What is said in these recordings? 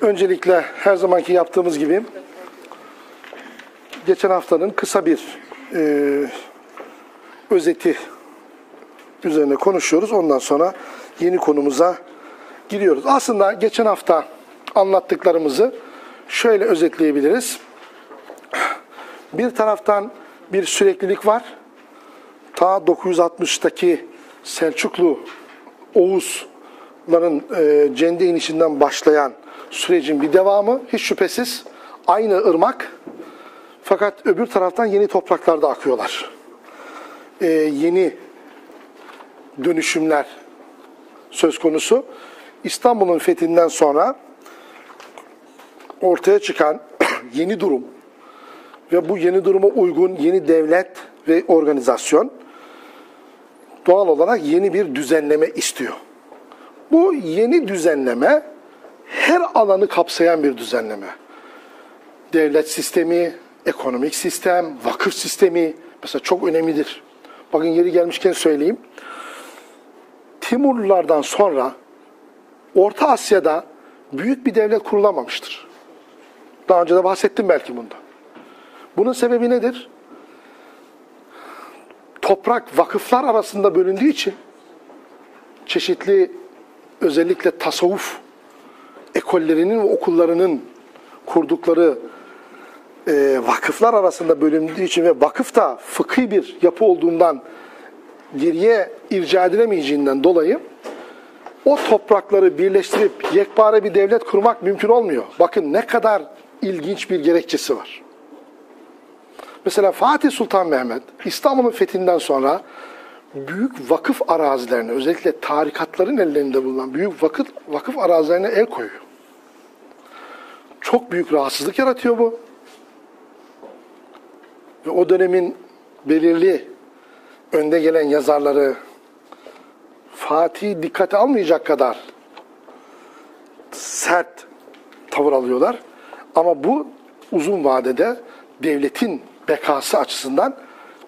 Öncelikle her zamanki yaptığımız gibi geçen haftanın kısa bir e, özeti üzerine konuşuyoruz. Ondan sonra yeni konumuza giriyoruz. Aslında geçen hafta anlattıklarımızı şöyle özetleyebiliriz. Bir taraftan bir süreklilik var. Ta 960'taki Selçuklu Oğuzların e, cende inişinden başlayan sürecin bir devamı hiç şüphesiz aynı ırmak fakat öbür taraftan yeni topraklarda akıyorlar. E, yeni dönüşümler söz konusu. İstanbul'un fethinden sonra ortaya çıkan yeni durum ve bu yeni duruma uygun yeni devlet ve organizasyon doğal olarak yeni bir düzenleme istiyor. Bu yeni düzenleme her alanı kapsayan bir düzenleme. Devlet sistemi, ekonomik sistem, vakıf sistemi mesela çok önemlidir. Bakın yeri gelmişken söyleyeyim. Timurlulardan sonra Orta Asya'da büyük bir devlet kurulamamıştır. Daha önce de bahsettim belki bunda. Bunun sebebi nedir? Toprak vakıflar arasında bölündüğü için çeşitli özellikle tasavvuf ekollerinin ve okullarının kurdukları e, vakıflar arasında bölündüğü için ve vakıf da fıkhi bir yapı olduğundan geriye irca edilemeyeceğinden dolayı o toprakları birleştirip yekpare bir devlet kurmak mümkün olmuyor. Bakın ne kadar ilginç bir gerekçesi var. Mesela Fatih Sultan Mehmet İstanbul'un fethinden sonra büyük vakıf arazilerine özellikle tarikatların ellerinde bulunan büyük vakıf, vakıf arazilerine el koyuyor. Çok büyük rahatsızlık yaratıyor bu. Ve o dönemin belirli önde gelen yazarları Fatih dikkate almayacak kadar sert tavır alıyorlar. Ama bu uzun vadede devletin bekası açısından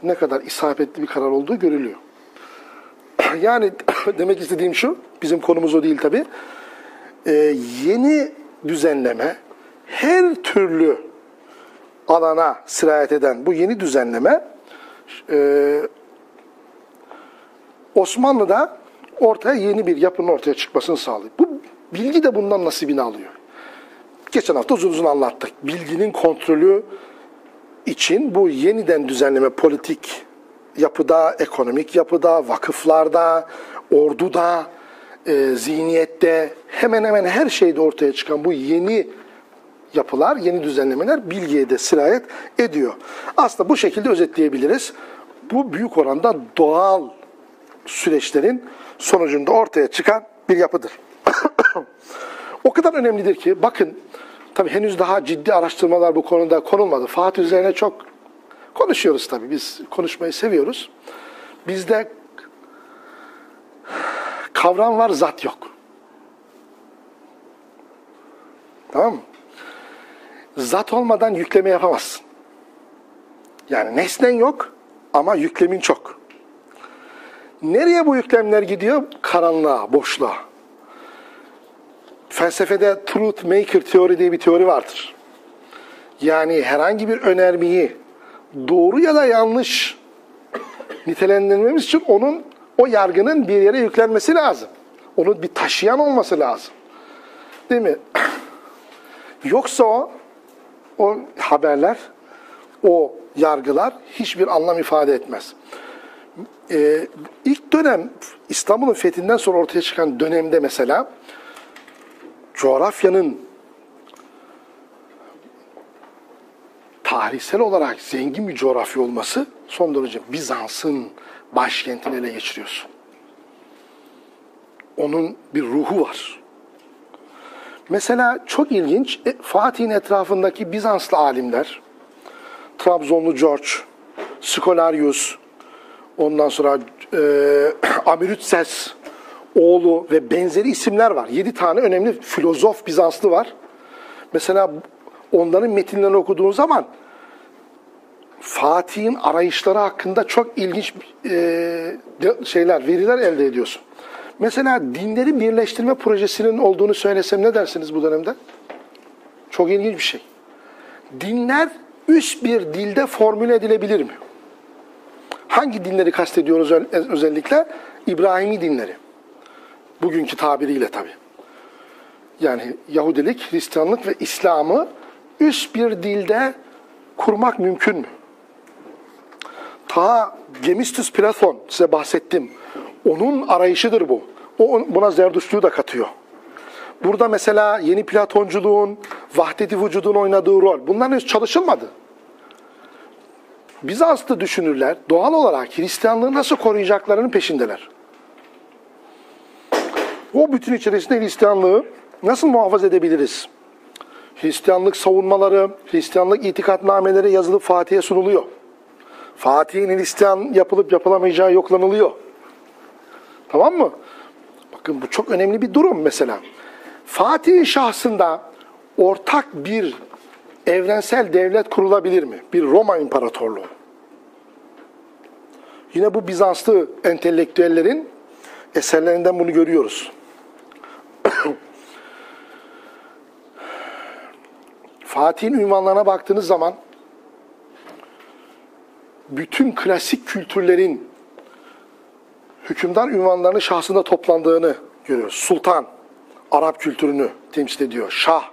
ne kadar isabetli bir karar olduğu görülüyor. Yani demek istediğim şu, bizim konumuz o değil tabi. Ee, yeni düzenleme her türlü alana sirayet eden bu yeni düzenleme e, Osmanlı'da ortaya yeni bir yapının ortaya çıkmasını sağlıyor. Bu bilgi de bundan nasibini alıyor. Geçen hafta uzun uzun anlattık. Bilginin kontrolü için bu yeniden düzenleme politik yapıda, ekonomik yapıda, vakıflarda, orduda, e, zihniyette hemen hemen her şeyde ortaya çıkan bu yeni yapılar, yeni düzenlemeler bilgiye de sirayet ediyor. Aslında bu şekilde özetleyebiliriz. Bu büyük oranda doğal süreçlerin sonucunda ortaya çıkan bir yapıdır. o kadar önemlidir ki bakın tabii henüz daha ciddi araştırmalar bu konuda konulmadı. Fatih üzerine çok konuşuyoruz tabii. Biz konuşmayı seviyoruz. Bizde kavram var, zat yok. Tamam mı? Zat olmadan yükleme yapamazsın. Yani nesnen yok ama yüklemin çok. Nereye bu yüklemler gidiyor? Karanlığa, boşluğa. Felsefede truth maker teori diye bir teori vardır. Yani herhangi bir önermeyi doğru ya da yanlış nitelendirmemiz için onun o yargının bir yere yüklenmesi lazım. Onu bir taşıyan olması lazım. Değil mi? Yoksa o o haberler, o yargılar hiçbir anlam ifade etmez. Ee, ilk dönem İstanbul'un fethinden sonra ortaya çıkan dönemde mesela coğrafyanın tarihsel olarak zengin bir coğrafya olması son derece Bizans'ın başkentini ele geçiriyorsun. Onun bir ruhu var. Mesela çok ilginç e, Fatih'in etrafındaki Bizanslı alimler Trabzonlu George, Skolarius, ondan sonra e, Amirütses oğlu ve benzeri isimler var. Yedi tane önemli filozof Bizanslı var. Mesela onların metinlerini okuduğun zaman Fatih'in arayışları hakkında çok ilginç e, şeyler, veriler elde ediyorsun. Mesela dinleri birleştirme projesinin olduğunu söylesem ne dersiniz bu dönemde? Çok ilginç bir şey. Dinler üst bir dilde formüle edilebilir mi? Hangi dinleri kastediyoruz özellikle? İbrahimi dinleri. Bugünkü tabiriyle tabi. Yani Yahudilik, Hristiyanlık ve İslam'ı üst bir dilde kurmak mümkün mü? Ta Gemistus Platon size bahsettim. Onun arayışıdır bu. O buna Zerdüştlüğü de katıyor. Burada mesela yeni Platonculuğun, vahdeti vücudun oynadığı rol. Bunların hiç çalışılmadı. Bizanslı düşünürler doğal olarak Hristiyanlığı nasıl koruyacaklarının peşindeler. O bütün içerisinde Hristiyanlığı nasıl muhafaza edebiliriz? Hristiyanlık savunmaları, Hristiyanlık itikatnameleri yazılıp Fatih'e sunuluyor. Fatih'in Hristiyan yapılıp yapılamayacağı yoklanılıyor. Tamam mı? Bakın bu çok önemli bir durum mesela. Fatih'in şahsında ortak bir evrensel devlet kurulabilir mi? Bir Roma İmparatorluğu. Yine bu Bizanslı entelektüellerin eserlerinden bunu görüyoruz. Fatih'in ünvanlarına baktığınız zaman bütün klasik kültürlerin hükümdar ünvanlarının şahsında toplandığını görüyoruz. Sultan, Arap kültürünü temsil ediyor. Şah,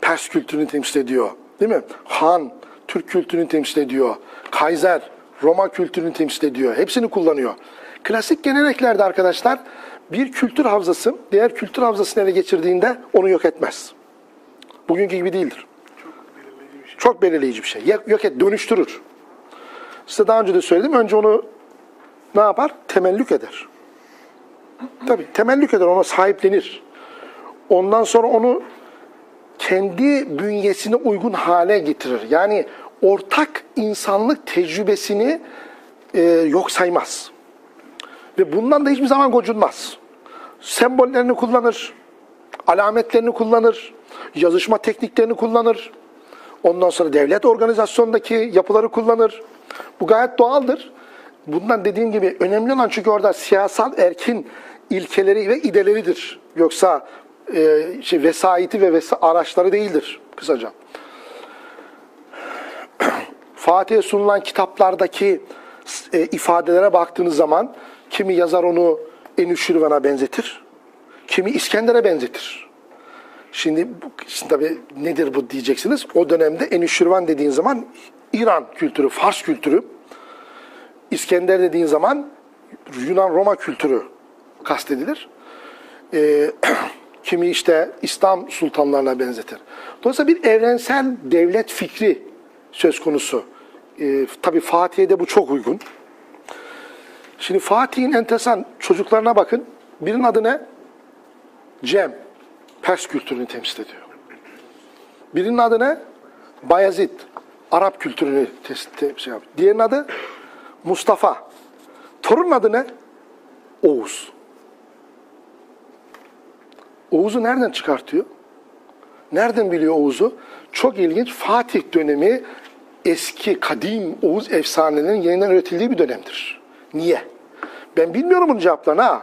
Pers kültürünü temsil ediyor. Değil mi? Han, Türk kültürünü temsil ediyor. Kaiser, Roma kültürünü temsil ediyor. Hepsini kullanıyor. Klasik geleneklerde arkadaşlar bir kültür havzası diğer kültür havzasını ele geçirdiğinde onu yok etmez. Bugünkü gibi değildir. Çok belirleyici bir şey. Yok et, dönüştürür. Size daha önce de söyledim. Önce onu ne yapar? Temellük eder. Tabii temellük eder, ona sahiplenir. Ondan sonra onu kendi bünyesine uygun hale getirir. Yani ortak insanlık tecrübesini e, yok saymaz. Ve bundan da hiçbir zaman gocunmaz. Sembollerini kullanır, alametlerini kullanır, yazışma tekniklerini kullanır. Ondan sonra devlet organizasyonundaki yapıları kullanır. Bu gayet doğaldır. Bundan dediğim gibi önemli olan çünkü orada siyasal erkin ilkeleri ve ideleridir. Yoksa e, şey, vesayeti ve vesa araçları değildir kısaca. Fatih'e sunulan kitaplardaki e, ifadelere baktığınız zaman kimi yazar onu Enüşirvan'a benzetir, kimi İskender'e benzetir. Şimdi, şimdi tabii nedir bu diyeceksiniz. O dönemde Enüşirvan dediğin zaman İran kültürü, Fars kültürü, İskender dediğin zaman Yunan-Roma kültürü kastedilir. Ee, kimi işte İslam sultanlarına benzetir. Dolayısıyla bir evrensel devlet fikri söz konusu. Ee, Tabi Fatih'e de bu çok uygun. Şimdi Fatih'in entesan çocuklarına bakın. Birinin adı ne? Cem. Pers kültürünü temsil ediyor. Birinin adı ne? Bayezid. Arap kültürünü temsil ediyor. Diğerinin adı Mustafa. Torunun adı ne? Oğuz. Oğuz'u nereden çıkartıyor? Nereden biliyor Oğuz'u? Çok ilginç. Fatih dönemi eski, kadim Oğuz efsanelerinin yeniden üretildiği bir dönemdir. Niye? Ben bilmiyorum bunun cevaplarını ha.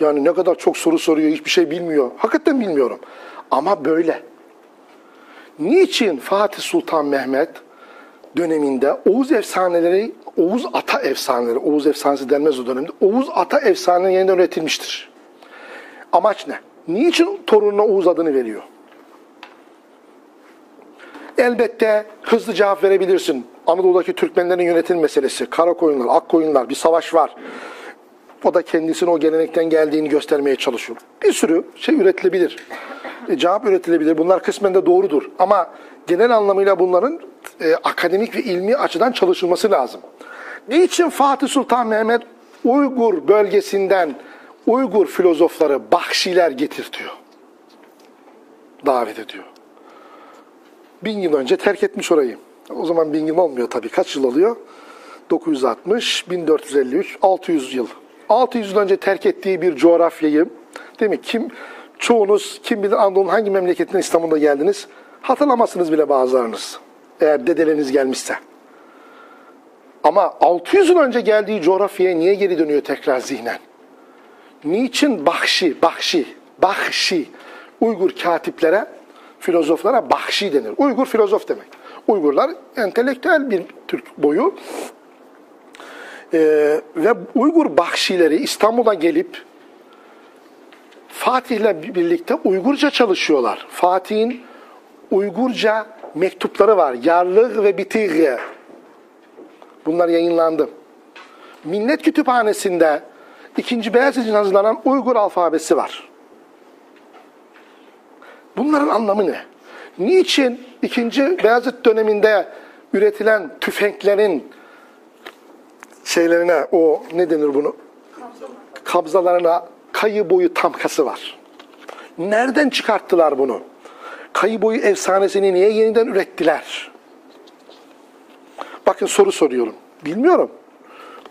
Yani ne kadar çok soru soruyor, hiçbir şey bilmiyor. Hakikaten bilmiyorum. Ama böyle. Niçin Fatih Sultan Mehmet döneminde Oğuz efsaneleri, Oğuz ata efsaneleri, Oğuz efsanesi denmez o dönemde, Oğuz ata efsaneleri yeniden üretilmiştir. Amaç ne? Niçin torununa Oğuz adını veriyor? Elbette hızlı cevap verebilirsin. Anadolu'daki Türkmenlerin yönetim meselesi, kara koyunlar, ak koyunlar, bir savaş var. O da kendisine o gelenekten geldiğini göstermeye çalışıyor. Bir sürü şey üretilebilir. Cevap üretilebilir. Bunlar kısmen de doğrudur. Ama genel anlamıyla bunların e, akademik ve ilmi açıdan çalışılması lazım. Niçin Fatih Sultan Mehmet Uygur bölgesinden Uygur filozofları, Bahşiler getirtiyor? Davet ediyor. Bin yıl önce terk etmiş orayı. O zaman bin yıl olmuyor tabii. Kaç yıl oluyor? 960, 1453, 600 yıl. 600 yıl önce terk ettiği bir coğrafyayı, değil mi? Kim, çoğunuz kim bilir Anadolu'nun hangi memleketinden İstanbul'da geldiniz? Hatırlamazsınız bile bazılarınız. Eğer dedeleriniz gelmişse. Ama 600 yıl önce geldiği coğrafyaya niye geri dönüyor tekrar zihnen? Niçin Bahşi, Bahşi, Bahşi Uygur katiplere filozoflara Bahşi denir. Uygur filozof demek. Uygurlar entelektüel bir Türk boyu. Ee, ve Uygur Bahşileri İstanbul'a gelip Fatih'le birlikte Uygurca çalışıyorlar. Fatih'in Uygurca mektupları var. Yarlık ve Bitigye. Bunlar yayınlandı. Millet Kütüphanesi'nde ikinci Beyazıt için hazırlanan Uygur alfabesi var. Bunların anlamı ne? Niçin ikinci Beyazıt döneminde üretilen tüfeklerin şeylerine o ne denir bunu? Kabzalarına kayı boyu tamkası var. Nereden çıkarttılar bunu? Kayı boyu efsanesini niye yeniden ürettiler? Bakın soru soruyorum. Bilmiyorum.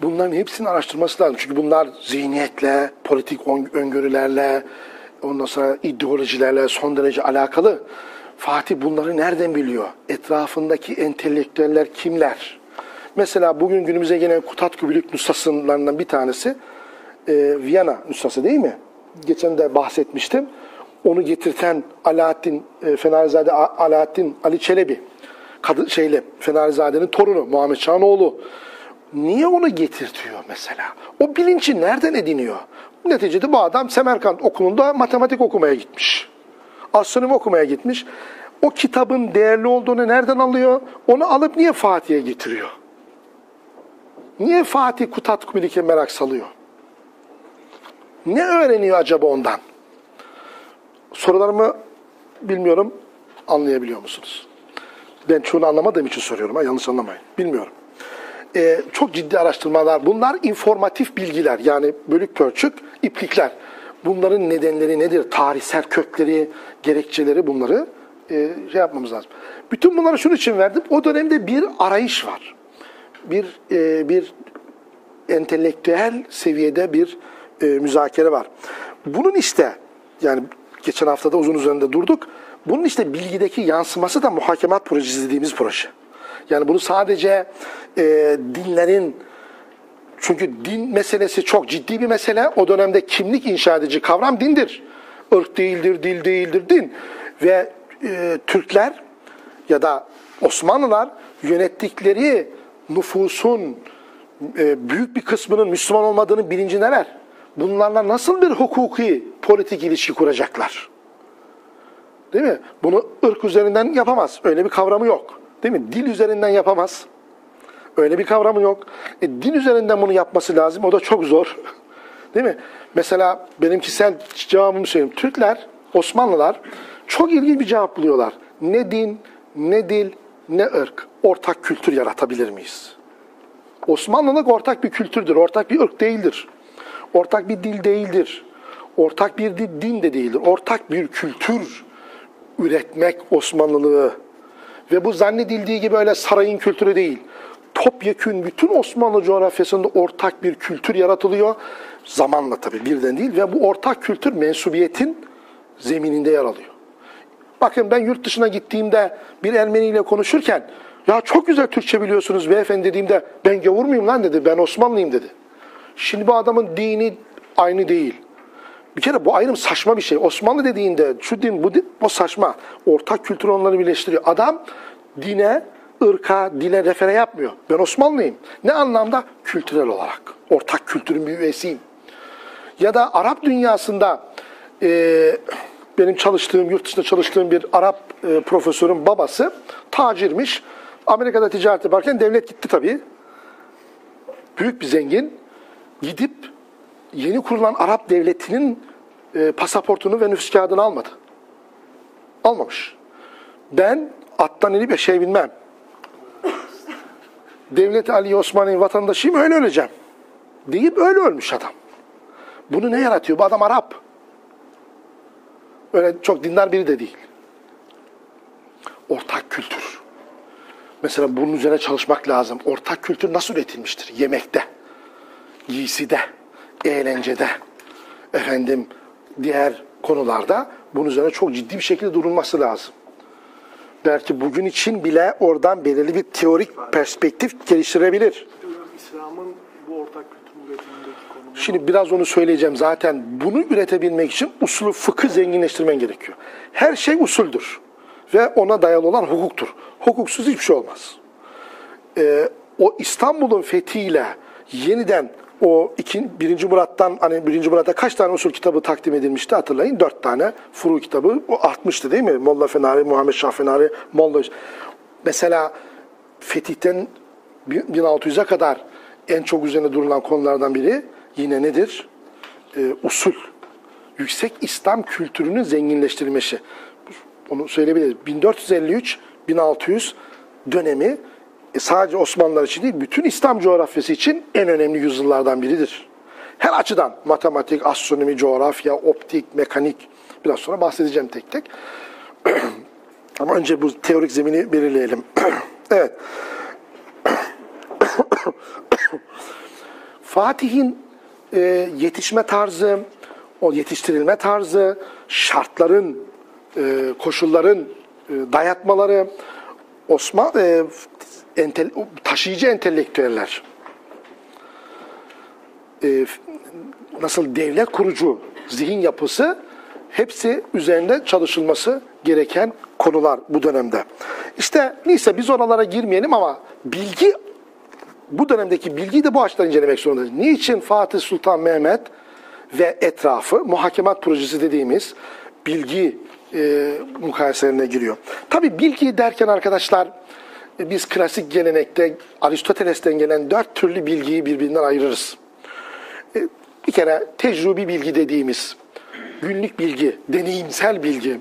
Bunların hepsini araştırması lazım. Çünkü bunlar zihniyetle, politik öngörülerle, ondan sonra ideolojilerle son derece alakalı. Fatih bunları nereden biliyor? Etrafındaki entelektüeller kimler? Mesela bugün günümüze gelen Kutat Kübülük nüshasından bir tanesi e, Viyana nüshası değil mi? Geçen de bahsetmiştim. Onu getirten Alaaddin, e, Fenerizade Alaaddin Ali Çelebi, kadı, şeyle, Fenarizade'nin torunu Muhammed Şanoğlu. Niye onu getirtiyor mesela? O bilinci nereden ediniyor? Neticede bu adam Semerkant okulunda matematik okumaya gitmiş. Astronomi okumaya gitmiş. O kitabın değerli olduğunu nereden alıyor? Onu alıp niye Fatih'e getiriyor? Niye Fatih Kutat Kubilik'e merak salıyor? Ne öğreniyor acaba ondan? Sorularımı bilmiyorum, anlayabiliyor musunuz? Ben çoğunu anlamadığım için soruyorum, ha, yanlış anlamayın. Bilmiyorum. Ee, çok ciddi araştırmalar, bunlar informatif bilgiler, yani bölük pörçük iplikler. Bunların nedenleri nedir? Tarihsel kökleri, gerekçeleri bunları e, şey yapmamız lazım. Bütün bunları şunun için verdim. O dönemde bir arayış var. Bir e, bir entelektüel seviyede bir e, müzakere var. Bunun işte yani geçen haftada uzun üzerinde durduk. Bunun işte bilgideki yansıması da muhakemat projesi dediğimiz proje. Yani bunu sadece e, dinlerin çünkü din meselesi çok ciddi bir mesele. O dönemde kimlik inşa edici kavram dindir. Irk değildir, dil değildir, din. Ve e, Türkler ya da Osmanlılar yönettikleri nüfusun e, büyük bir kısmının Müslüman olmadığını bilincindeler. Bunlarla nasıl bir hukuki, politik ilişki kuracaklar? Değil mi? Bunu ırk üzerinden yapamaz. Öyle bir kavramı yok. Değil mi? Dil üzerinden yapamaz. Öyle bir kavramı yok. E, din üzerinden bunu yapması lazım. O da çok zor. Değil mi? Mesela benim kişisel cevabımı söyleyeyim. Türkler, Osmanlılar çok ilginç bir cevap buluyorlar. Ne din, ne dil, ne ırk. Ortak kültür yaratabilir miyiz? Osmanlılık ortak bir kültürdür, ortak bir ırk değildir. Ortak bir dil değildir. Ortak bir din de değildir. Ortak bir kültür üretmek Osmanlılığı. Ve bu zannedildiği gibi öyle sarayın kültürü değil. Topyekün bütün Osmanlı coğrafyasında ortak bir kültür yaratılıyor. Zamanla tabii birden değil ve bu ortak kültür mensubiyetin zemininde yer alıyor. Bakın ben yurt dışına gittiğimde bir Ermeni ile konuşurken ya çok güzel Türkçe biliyorsunuz beyefendi dediğimde ben gavur muyum lan dedi. Ben Osmanlıyım dedi. Şimdi bu adamın dini aynı değil. Bir kere bu ayrım saçma bir şey. Osmanlı dediğinde şu din bu din o saçma. Ortak kültür onları birleştiriyor. Adam dine, ırka, dile refere yapmıyor. Ben Osmanlıyım. Ne anlamda? Kültürel olarak. Ortak kültürün bir üyesiyim. Ya da Arap dünyasında e, benim çalıştığım, yurt dışında çalıştığım bir Arap e, profesörün babası tacirmiş. Amerika'da ticaret yaparken devlet gitti tabii. Büyük bir zengin. Gidip yeni kurulan Arap devletinin e, pasaportunu ve nüfus kağıdını almadı. Almamış. Ben attan inip bir şey bilmem. Devlet Ali Osmanlı vatandaşıyım öyle öleceğim. Deyip öyle ölmüş adam. Bunu ne yaratıyor? Bu adam Arap. Öyle çok dindar biri de değil. Ortak kültür. Mesela bunun üzerine çalışmak lazım. Ortak kültür nasıl üretilmiştir? Yemekte, giyside, eğlencede, efendim diğer konularda bunun üzerine çok ciddi bir şekilde durulması lazım. Belki bugün için bile oradan belirli bir teorik perspektif geliştirebilir. İslam'ın bu ortak kültür üretimindeki konumu... Şimdi biraz onu söyleyeceğim. Zaten bunu üretebilmek için usulü fıkı zenginleştirmen gerekiyor. Her şey usuldür. ve ona dayalı olan hukuktur. Hukuksuz hiçbir şey olmaz. Ee, o İstanbul'un fethiyle yeniden o iki, birinci Murat'tan hani birinci Murat'a kaç tane usul kitabı takdim edilmişti hatırlayın. Dört tane furu kitabı o artmıştı değil mi? Molla Fenari, Muhammed Şah Fenari, Molla. Mesela fetihten 1600'e kadar en çok üzerine durulan konulardan biri yine nedir? Ee, usul. Yüksek İslam kültürünün zenginleştirilmesi. Onu söyleyebiliriz. 1453-1600 dönemi e, sadece Osmanlılar için değil, bütün İslam coğrafyası için en önemli yüzyıllardan biridir. Her açıdan matematik, astronomi, coğrafya, optik, mekanik biraz sonra bahsedeceğim tek tek. Ama önce bu teorik zemini belirleyelim. evet. Fatih'in e, yetişme tarzı, o yetiştirilme tarzı, şartların, e, koşulların e, dayatmaları, Osman e, entel, taşıyıcı entelektüeller, e, nasıl devlet kurucu zihin yapısı hepsi üzerinde çalışılması gereken konular bu dönemde. İşte neyse biz oralara girmeyelim ama bilgi bu dönemdeki bilgiyi de bu açıdan incelemek zorundayız. Niçin Fatih Sultan Mehmet ve etrafı muhakemat projesi dediğimiz bilgi e, mukayeselerine giriyor. Tabi bilgi derken arkadaşlar e, biz klasik gelenekte Aristoteles'ten gelen dört türlü bilgiyi birbirinden ayırırız. E, bir kere tecrübi bilgi dediğimiz günlük bilgi, deneyimsel bilgi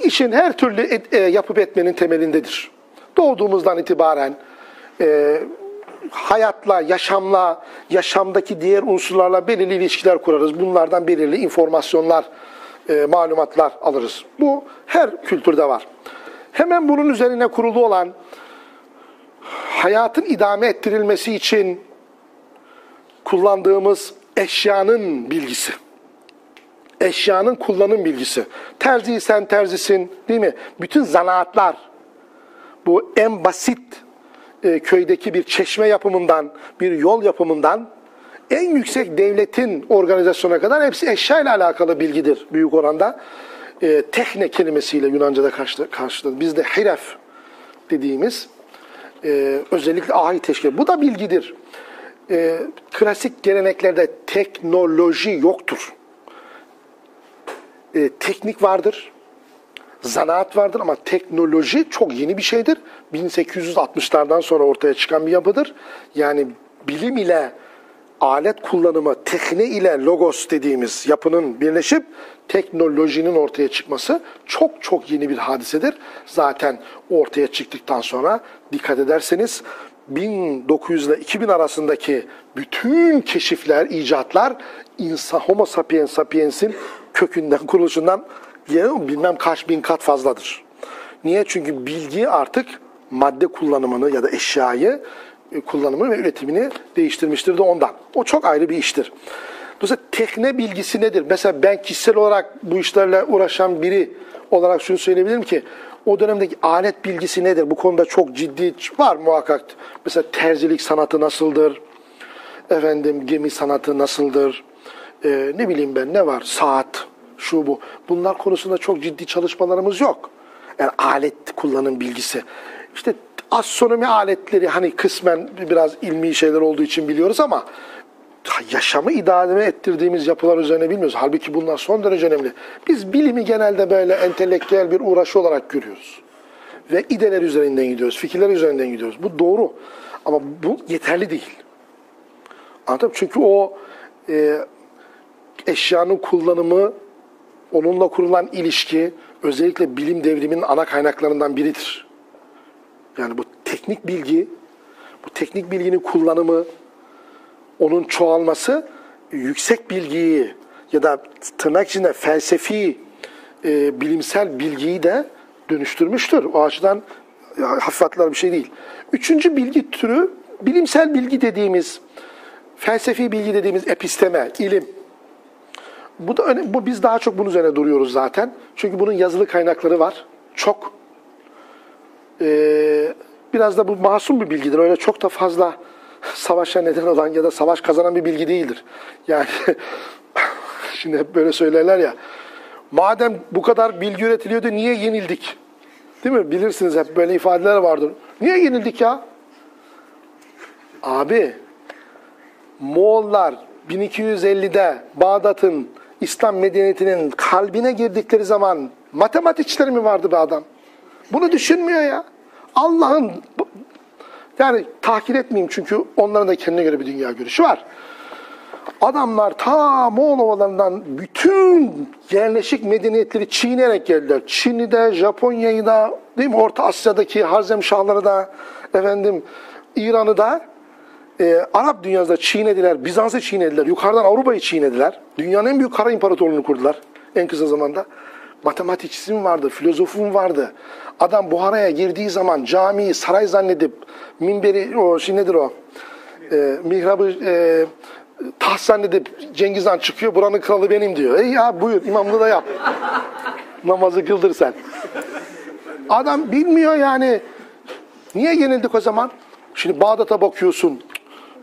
işin her türlü et, e, yapıp etmenin temelindedir. Doğduğumuzdan itibaren e, hayatla, yaşamla, yaşamdaki diğer unsurlarla belirli ilişkiler kurarız. Bunlardan belirli informasyonlar, e, malumatlar alırız. Bu her kültürde var. Hemen bunun üzerine kurulu olan hayatın idame ettirilmesi için kullandığımız eşyanın bilgisi. Eşyanın kullanım bilgisi. Terziysen terzisin değil mi? Bütün zanaatlar bu en basit e, köydeki bir çeşme yapımından, bir yol yapımından en yüksek devletin organizasyona kadar hepsi eşya ile alakalı bilgidir büyük oranda. E, tekne kelimesiyle Yunanca'da karşıladı. Bizde hiref dediğimiz e, özellikle ahi teşkil. Bu da bilgidir. E, klasik geleneklerde teknoloji yoktur. E, teknik vardır, zanaat vardır ama teknoloji çok yeni bir şeydir. 1860'lardan sonra ortaya çıkan bir yapıdır. Yani bilim ile alet kullanımı, tekne ile logos dediğimiz yapının birleşip teknolojinin ortaya çıkması çok çok yeni bir hadisedir. Zaten ortaya çıktıktan sonra dikkat ederseniz 1900 ile 2000 arasındaki bütün keşifler, icatlar insan Homo sapiens sapiens'in kökünden, kuruluşundan bilmem kaç bin kat fazladır. Niye? Çünkü bilgi artık madde kullanımını ya da eşyayı kullanımını ve üretimini değiştirmiştir de ondan. O çok ayrı bir iştir. Dolayısıyla tekne bilgisi nedir? Mesela ben kişisel olarak bu işlerle uğraşan biri olarak şunu söyleyebilirim ki o dönemdeki alet bilgisi nedir? Bu konuda çok ciddi var muhakkak. Mesela terzilik sanatı nasıldır? Efendim gemi sanatı nasıldır? Ee, ne bileyim ben ne var? Saat, şu bu. Bunlar konusunda çok ciddi çalışmalarımız yok. Yani alet kullanım bilgisi. İşte astronomi aletleri hani kısmen biraz ilmi şeyler olduğu için biliyoruz ama yaşamı idame ettirdiğimiz yapılar üzerine bilmiyoruz. Halbuki bunlar son derece önemli. Biz bilimi genelde böyle entelektüel bir uğraşı olarak görüyoruz. Ve ideler üzerinden gidiyoruz, fikirler üzerinden gidiyoruz. Bu doğru. Ama bu yeterli değil. Anladın mı? Çünkü o e, eşyanın kullanımı, onunla kurulan ilişki özellikle bilim devriminin ana kaynaklarından biridir. Yani bu teknik bilgi, bu teknik bilginin kullanımı, onun çoğalması yüksek bilgiyi ya da tırnak içinde felsefi, e, bilimsel bilgiyi de dönüştürmüştür. O açıdan hafif atılan bir şey değil. Üçüncü bilgi türü bilimsel bilgi dediğimiz, felsefi bilgi dediğimiz episteme, ilim. Bu da önemli. Bu biz daha çok bunun üzerine duruyoruz zaten. Çünkü bunun yazılı kaynakları var. Çok. Ee, biraz da bu masum bir bilgidir. Öyle çok da fazla savaşa neden olan ya da savaş kazanan bir bilgi değildir. Yani şimdi hep böyle söylerler ya. Madem bu kadar bilgi üretiliyordu niye yenildik? Değil mi? Bilirsiniz hep böyle ifadeler vardır. Niye yenildik ya? Abi Moğollar 1250'de Bağdat'ın İslam medeniyetinin kalbine girdikleri zaman matematikçileri mi vardı be adam? Bunu düşünmüyor ya. Allah'ın yani tahkir etmeyeyim çünkü onların da kendine göre bir dünya görüşü var. Adamlar ta Moğol ovalarından bütün yerleşik medeniyetleri çiğneyerek geldiler. Çin'i de, Japonya'yı da, değil mi? Orta Asya'daki Harzemşahları da, efendim İran'ı da, e, Arap dünyasında çiğnediler, Bizans'ı çiğnediler, yukarıdan Avrupa'yı çiğnediler. Dünyanın en büyük kara imparatorluğunu kurdular en kısa zamanda. Matematikçisi mi vardı, filozofu mu vardı? Adam Buhara'ya girdiği zaman camiyi saray zannedip, minberi, o şey nedir o? E, mihrabı e, taht zannedip Cengiz Han çıkıyor, buranın kralı benim diyor. E ya buyur, imamlığı da yap. Namazı kıldır sen. Adam bilmiyor yani. Niye yenildik o zaman? Şimdi Bağdat'a bakıyorsun.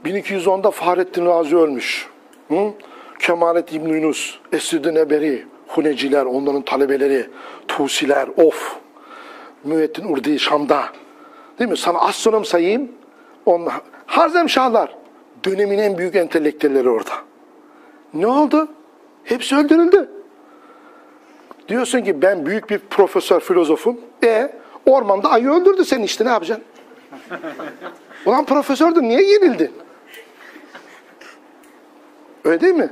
1210'da Fahrettin Razi ölmüş. Hı? Kemalet İbn Yunus, Esid-i Neberi, Huneciler, onların talebeleri, Tusiler, of. Müettin Urdi Şam'da. Değil mi? Sana astronom sayayım. Onlar, Harzemşahlar. Dönemin en büyük entelektüelleri orada. Ne oldu? Hepsi öldürüldü. Diyorsun ki ben büyük bir profesör, filozofum. E ormanda ayı öldürdü seni işte ne yapacaksın? Ulan profesördün niye yenildin? Öyle değil mi?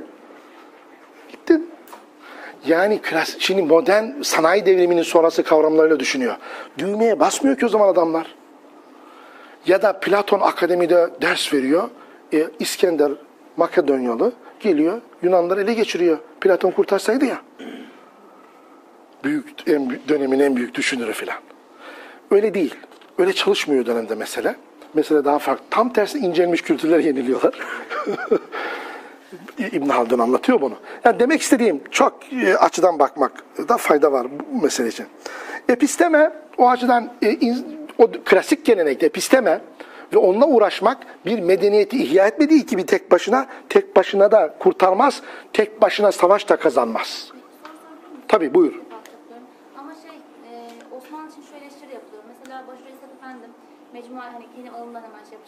Yani klas, şimdi modern sanayi devriminin sonrası kavramlarıyla düşünüyor. Düğmeye basmıyor ki o zaman adamlar. Ya da Platon akademide ders veriyor. E, İskender Makedonyalı geliyor Yunanları ele geçiriyor. Platon kurtarsaydı ya. Büyük, en, dönemin en büyük düşünürü filan. Öyle değil. Öyle çalışmıyor dönemde mesele. Mesele daha farklı. Tam tersi incelmiş kültürler yeniliyorlar. İbn Haldun anlatıyor bunu. Yani demek istediğim çok e, açıdan bakmakta fayda var bu mesele için. Episteme o açıdan e, o klasik gelenekte episteme ve onunla uğraşmak bir medeniyeti ihya etmediği gibi tek başına tek başına da kurtarmaz, tek başına savaş da kazanmaz. Tabii buyur. Ama şey, e, Osmanlı için şu eleştiri yapılıyor. Mesela Başarı Efendim, Mecmua, hani kendi alanımdan hemen şey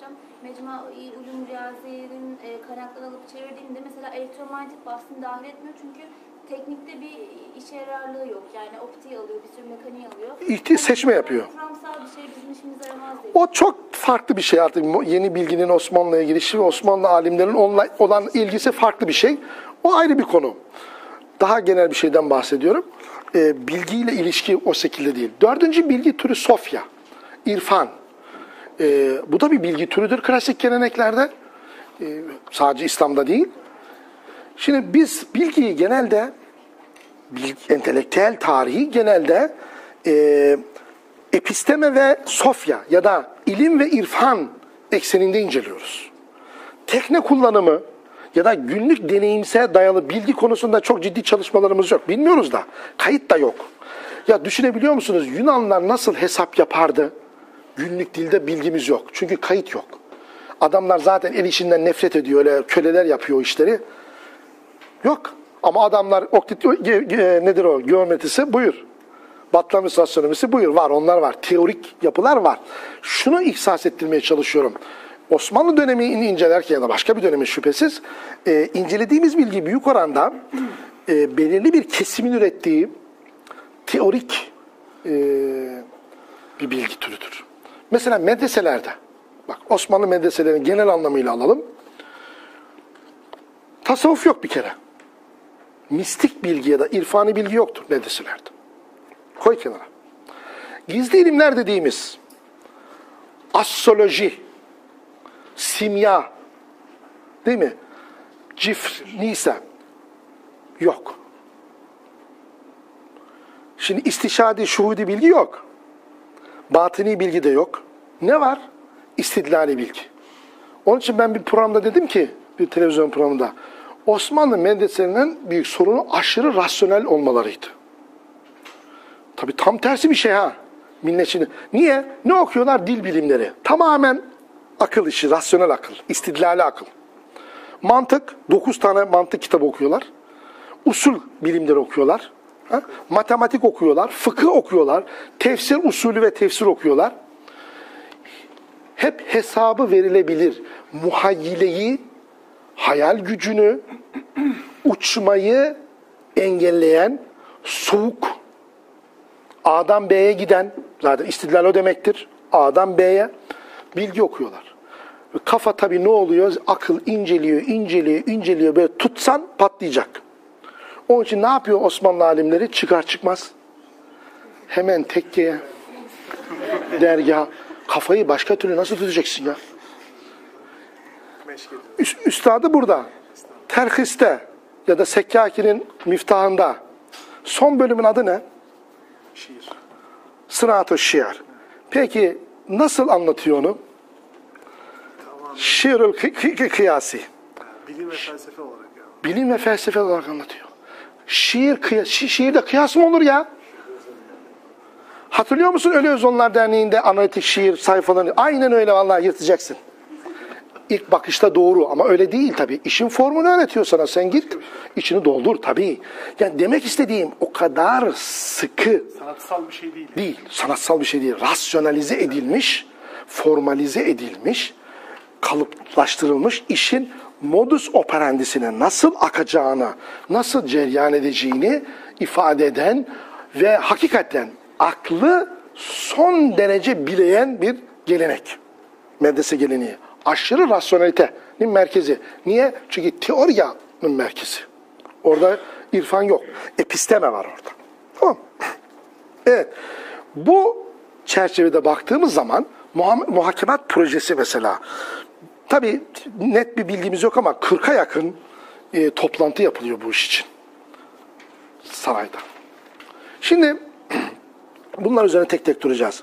Mecmua-i Ulum Riyazi'nin e, kaynakları alıp çevirdiğinde mesela elektromanyetik bahsini dahil etmiyor. Çünkü teknikte bir işe yararlığı yok. Yani optiği alıyor, bir sürü mekaniği alıyor. İhti- seçme yapıyor. Kuramsal bir şey bizim işimize yaramaz. O çok farklı bir şey artık. Yeni bilginin Osmanlı'ya girişi ve Osmanlı alimlerinin onunla olan ilgisi farklı bir şey. O ayrı bir konu. Daha genel bir şeyden bahsediyorum. Ee, bilgiyle ilişki o şekilde değil. Dördüncü bilgi türü Sofya, irfan. Ee, bu da bir bilgi türüdür klasik geleneklerde. Ee, sadece İslam'da değil. Şimdi biz bilgiyi genelde, bilgi, entelektüel tarihi genelde e, episteme ve sofya ya da ilim ve irfan ekseninde inceliyoruz. Tekne kullanımı ya da günlük deneyimse dayalı bilgi konusunda çok ciddi çalışmalarımız yok. Bilmiyoruz da. Kayıt da yok. Ya düşünebiliyor musunuz Yunanlar nasıl hesap yapardı? Günlük dilde bilgimiz yok. Çünkü kayıt yok. Adamlar zaten el işinden nefret ediyor. Öyle köleler yapıyor o işleri. Yok. Ama adamlar oktit ge- nedir o geometrisi buyur. Batlamış astronomisi buyur var onlar var. Teorik yapılar var. Şunu ihsas ettirmeye çalışıyorum. Osmanlı dönemini incelerken ya da başka bir dönemi şüphesiz e, incelediğimiz bilgi büyük oranda e, belirli bir kesimin ürettiği teorik e, bir bilgi türüdür. Mesela medreselerde, bak Osmanlı medreselerini genel anlamıyla alalım. Tasavvuf yok bir kere. Mistik bilgi ya da irfani bilgi yoktur medreselerde. Koy kenara. Gizli ilimler dediğimiz astroloji, simya, değil mi? Cifr, nisa yok. Şimdi istişadi, şuhudi bilgi yok. Batini bilgi de yok. Ne var? İstidlali bilgi. Onun için ben bir programda dedim ki, bir televizyon programında, Osmanlı medreselerinin büyük sorunu aşırı rasyonel olmalarıydı. Tabii tam tersi bir şey ha. Millet şimdi. Niye? Ne okuyorlar? Dil bilimleri. Tamamen akıl işi, rasyonel akıl, istidlali akıl. Mantık, 9 tane mantık kitabı okuyorlar. Usul bilimleri okuyorlar. Matematik okuyorlar, fıkıh okuyorlar, tefsir usulü ve tefsir okuyorlar. Hep hesabı verilebilir. Muhayyileyi, hayal gücünü, uçmayı engelleyen soğuk A'dan B'ye giden, zaten istidlal o demektir. A'dan B'ye bilgi okuyorlar. Kafa tabii ne oluyor? Akıl inceliyor, inceliyor, inceliyor. Böyle tutsan patlayacak. Onun için ne yapıyor Osmanlı alimleri? Çıkar çıkmaz. Hemen tekkeye, dergaha. Kafayı başka türlü nasıl tutacaksın ya? Üst- Üstadı burada. Terhiste ya da Sekkaki'nin miftahında. Son bölümün adı ne? Şiir. Sınaat-ı Şiar. Peki nasıl anlatıyor onu? Tamam. Şiirül kı- kı- kı- kıyasi. Bilim ve felsefe olarak yani. Bilim ve felsefe olarak anlatıyor. Şiir, kıyas, şi- şiirde kıyas mı olur ya? Hatırlıyor musun Ölü Özonlar Derneği'nde analitik şiir sayfalarını? Aynen öyle vallahi yırtacaksın. İlk bakışta doğru ama öyle değil tabii. İşin formunu öğretiyor sana. Sen git içini doldur tabii. Yani demek istediğim o kadar sıkı Sanatsal bir şey değil. değil, sanatsal bir şey değil. Rasyonalize edilmiş, formalize edilmiş, kalıplaştırılmış işin modus operandisine nasıl akacağını, nasıl cereyan edeceğini ifade eden ve hakikaten aklı son derece bileyen bir gelenek. Medrese geleneği. Aşırı rasyonelitenin merkezi. Niye? Çünkü teoriyanın merkezi. Orada irfan yok. Episteme var orada. Tamam? Evet. Bu çerçevede baktığımız zaman muha- muhakemat projesi mesela tabii net bir bilgimiz yok ama 40'a yakın e, toplantı yapılıyor bu iş için. Sarayda. Şimdi bunlar üzerine tek tek duracağız.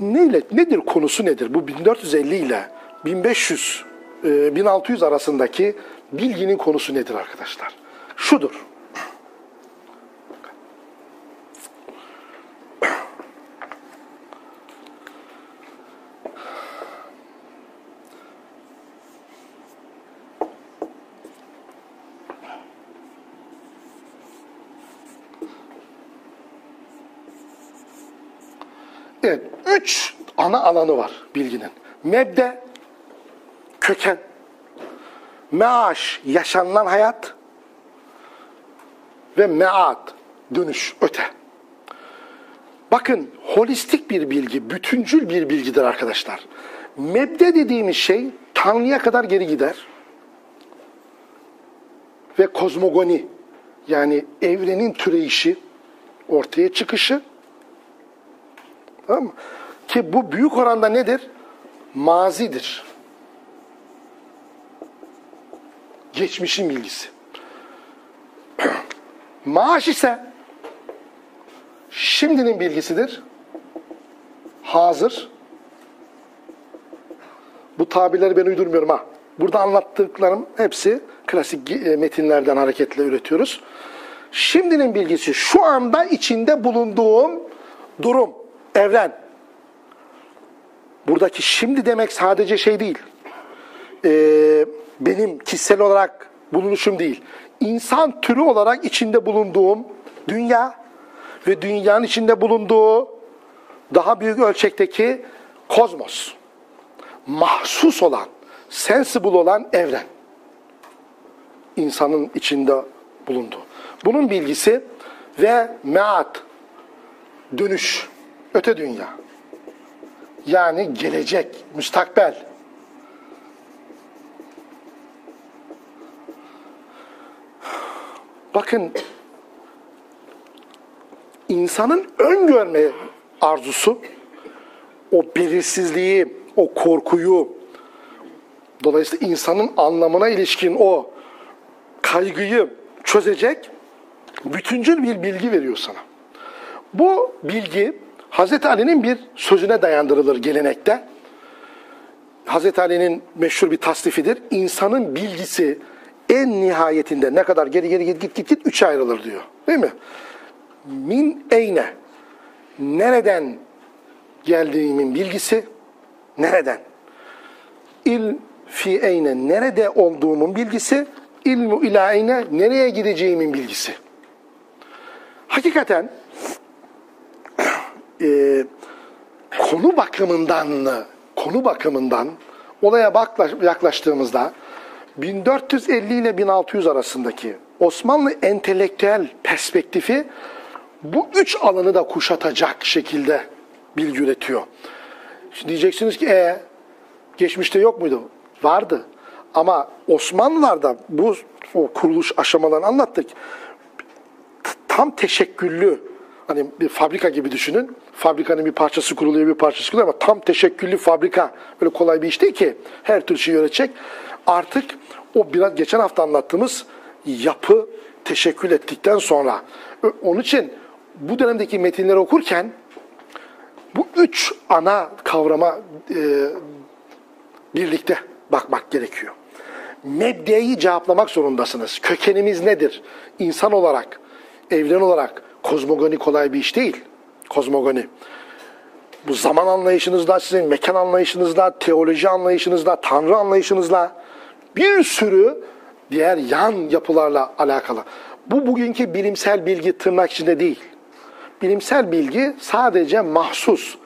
Neyle, nedir konusu nedir? Bu 1450 ile 1500 e, 1600 arasındaki bilginin konusu nedir arkadaşlar? Şudur. Evet, üç ana alanı var bilginin. Mebde, köken, meaş, yaşanılan hayat ve meat, dönüş, öte. Bakın, holistik bir bilgi, bütüncül bir bilgidir arkadaşlar. Mebde dediğimiz şey, Tanrı'ya kadar geri gider. Ve kozmogoni, yani evrenin türeyişi, ortaya çıkışı, Tamam mı? Ki bu büyük oranda nedir? Mazidir. Geçmişin bilgisi. Maaş ise şimdinin bilgisidir. Hazır. Bu tabirleri ben uydurmuyorum ha. Burada anlattıklarım hepsi klasik e, metinlerden hareketle üretiyoruz. Şimdinin bilgisi şu anda içinde bulunduğum durum, evren. Buradaki şimdi demek sadece şey değil. Ee, benim kişisel olarak bulunuşum değil. İnsan türü olarak içinde bulunduğum dünya ve dünyanın içinde bulunduğu daha büyük ölçekteki kozmos. Mahsus olan, sensible olan evren. İnsanın içinde bulunduğu. Bunun bilgisi ve meat, dönüş, öte dünya. Yani gelecek, müstakbel. Bakın insanın öngörme arzusu o belirsizliği, o korkuyu dolayısıyla insanın anlamına ilişkin o kaygıyı çözecek bütüncül bir bilgi veriyor sana. Bu bilgi Hazreti Ali'nin bir sözüne dayandırılır gelenekte. Hazreti Ali'nin meşhur bir tasnifidir. İnsanın bilgisi en nihayetinde ne kadar geri geri git git git git üçe ayrılır diyor. Değil mi? Min eyne. Nereden geldiğimin bilgisi. Nereden? İl fi eyne. Nerede olduğumun bilgisi. İlmu ila eyne. Nereye gideceğimin bilgisi. hakikaten e, konu bakımından konu bakımından olaya yaklaştığımızda 1450 ile 1600 arasındaki Osmanlı entelektüel perspektifi bu üç alanı da kuşatacak şekilde bilgi üretiyor. Şimdi diyeceksiniz ki e geçmişte yok muydu? Vardı. Ama Osmanlılar'da bu o kuruluş aşamalarını anlattık. Tam teşekküllü hani bir fabrika gibi düşünün. Fabrikanın bir parçası kuruluyor, bir parçası kuruluyor ama tam teşekküllü fabrika öyle kolay bir iş değil ki. Her tür şeyi öğretecek. Artık o biraz geçen hafta anlattığımız yapı teşekkül ettikten sonra onun için bu dönemdeki metinleri okurken bu üç ana kavrama e, birlikte bakmak gerekiyor. Mebdeyi cevaplamak zorundasınız. Kökenimiz nedir? İnsan olarak, evren olarak kozmogoni kolay bir iş değil. Kozmogoni. Bu zaman anlayışınızda, sizin mekan anlayışınızda, teoloji anlayışınızda, tanrı anlayışınızla bir sürü diğer yan yapılarla alakalı. Bu bugünkü bilimsel bilgi tırnak içinde değil. Bilimsel bilgi sadece mahsus,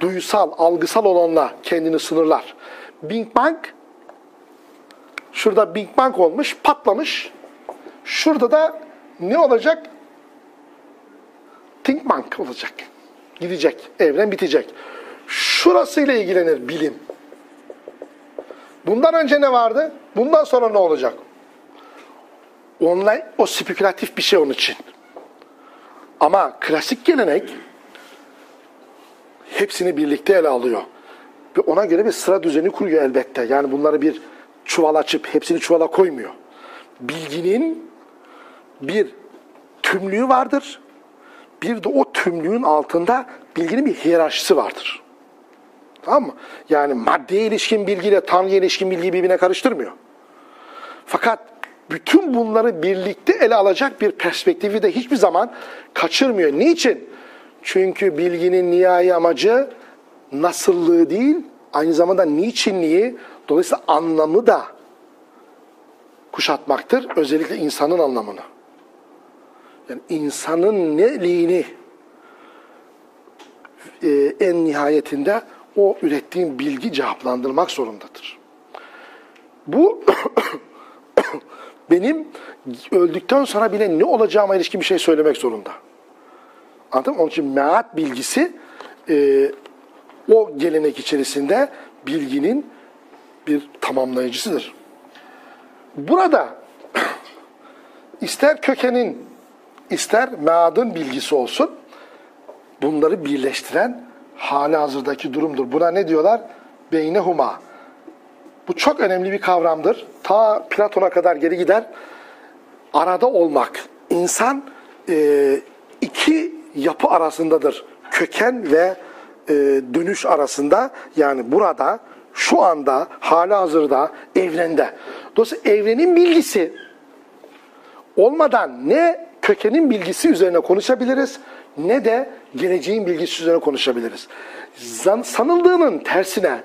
duysal, algısal olanla kendini sınırlar. Big Bang, şurada Big Bang olmuş, patlamış. Şurada da ne olacak? Think Bang olacak. Gidecek, evren bitecek. Şurasıyla ilgilenir bilim. Bundan önce ne vardı? Bundan sonra ne olacak? Online, o spekülatif bir şey onun için. Ama klasik gelenek hepsini birlikte ele alıyor. Ve ona göre bir sıra düzeni kuruyor elbette. Yani bunları bir çuval açıp hepsini çuvala koymuyor. Bilginin bir tümlüğü vardır. Bir de o tümlüğün altında bilginin bir hiyerarşisi vardır. Tamam mı? Yani maddeye ilişkin bilgiyle Tanrı'ya ilişkin bilgiyi birbirine karıştırmıyor. Fakat bütün bunları birlikte ele alacak bir perspektifi de hiçbir zaman kaçırmıyor. Niçin? Çünkü bilginin nihai amacı nasıllığı değil, aynı zamanda niçinliği, dolayısıyla anlamı da kuşatmaktır. Özellikle insanın anlamını. Yani insanın neliğini e, en nihayetinde o ürettiğim bilgi cevaplandırmak zorundadır. Bu benim öldükten sonra bile ne olacağıma ilişkin bir şey söylemek zorunda. Anladın mı? Onun için meat bilgisi e, o gelenek içerisinde bilginin bir tamamlayıcısıdır. Burada ister kökenin ister meadın bilgisi olsun bunları birleştiren hali hazırdaki durumdur. Buna ne diyorlar? Beynehuma. Bu çok önemli bir kavramdır. Ta Platon'a kadar geri gider. Arada olmak. İnsan e, iki yapı arasındadır. Köken ve e, dönüş arasında. Yani burada, şu anda, hali hazırda, evrende. Dolayısıyla evrenin bilgisi olmadan ne kökenin bilgisi üzerine konuşabiliriz ne de geleceğin bilgisi üzerine konuşabiliriz. Zan, sanıldığının tersine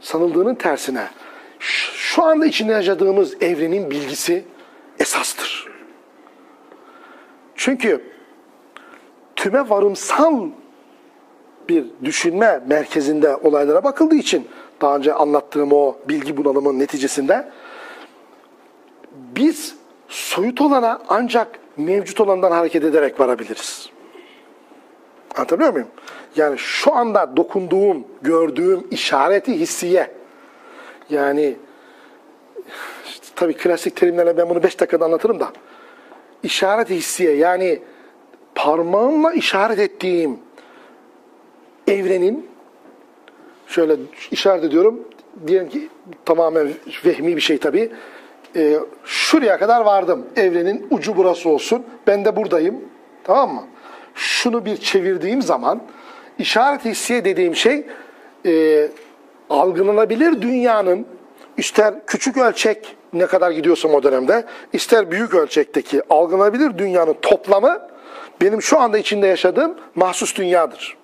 sanıldığının tersine şu anda içinde yaşadığımız evrenin bilgisi esastır. Çünkü tüme varımsal bir düşünme merkezinde olaylara bakıldığı için daha önce anlattığım o bilgi bunalımının neticesinde biz soyut olana ancak mevcut olandan hareket ederek varabiliriz. Anlatabiliyor muyum? Yani şu anda dokunduğum, gördüğüm işareti hissiye yani işte tabii klasik terimlerle ben bunu 5 dakikada anlatırım da işaret hissiye yani parmağımla işaret ettiğim evrenin şöyle işaret ediyorum diyelim ki tamamen vehmi bir şey tabii e, şuraya kadar vardım. Evrenin ucu burası olsun. Ben de buradayım. Tamam mı? Şunu bir çevirdiğim zaman işaret hissiye dediğim şey e, algılanabilir dünyanın ister küçük ölçek ne kadar gidiyorsam o dönemde ister büyük ölçekteki algılanabilir dünyanın toplamı benim şu anda içinde yaşadığım mahsus dünyadır.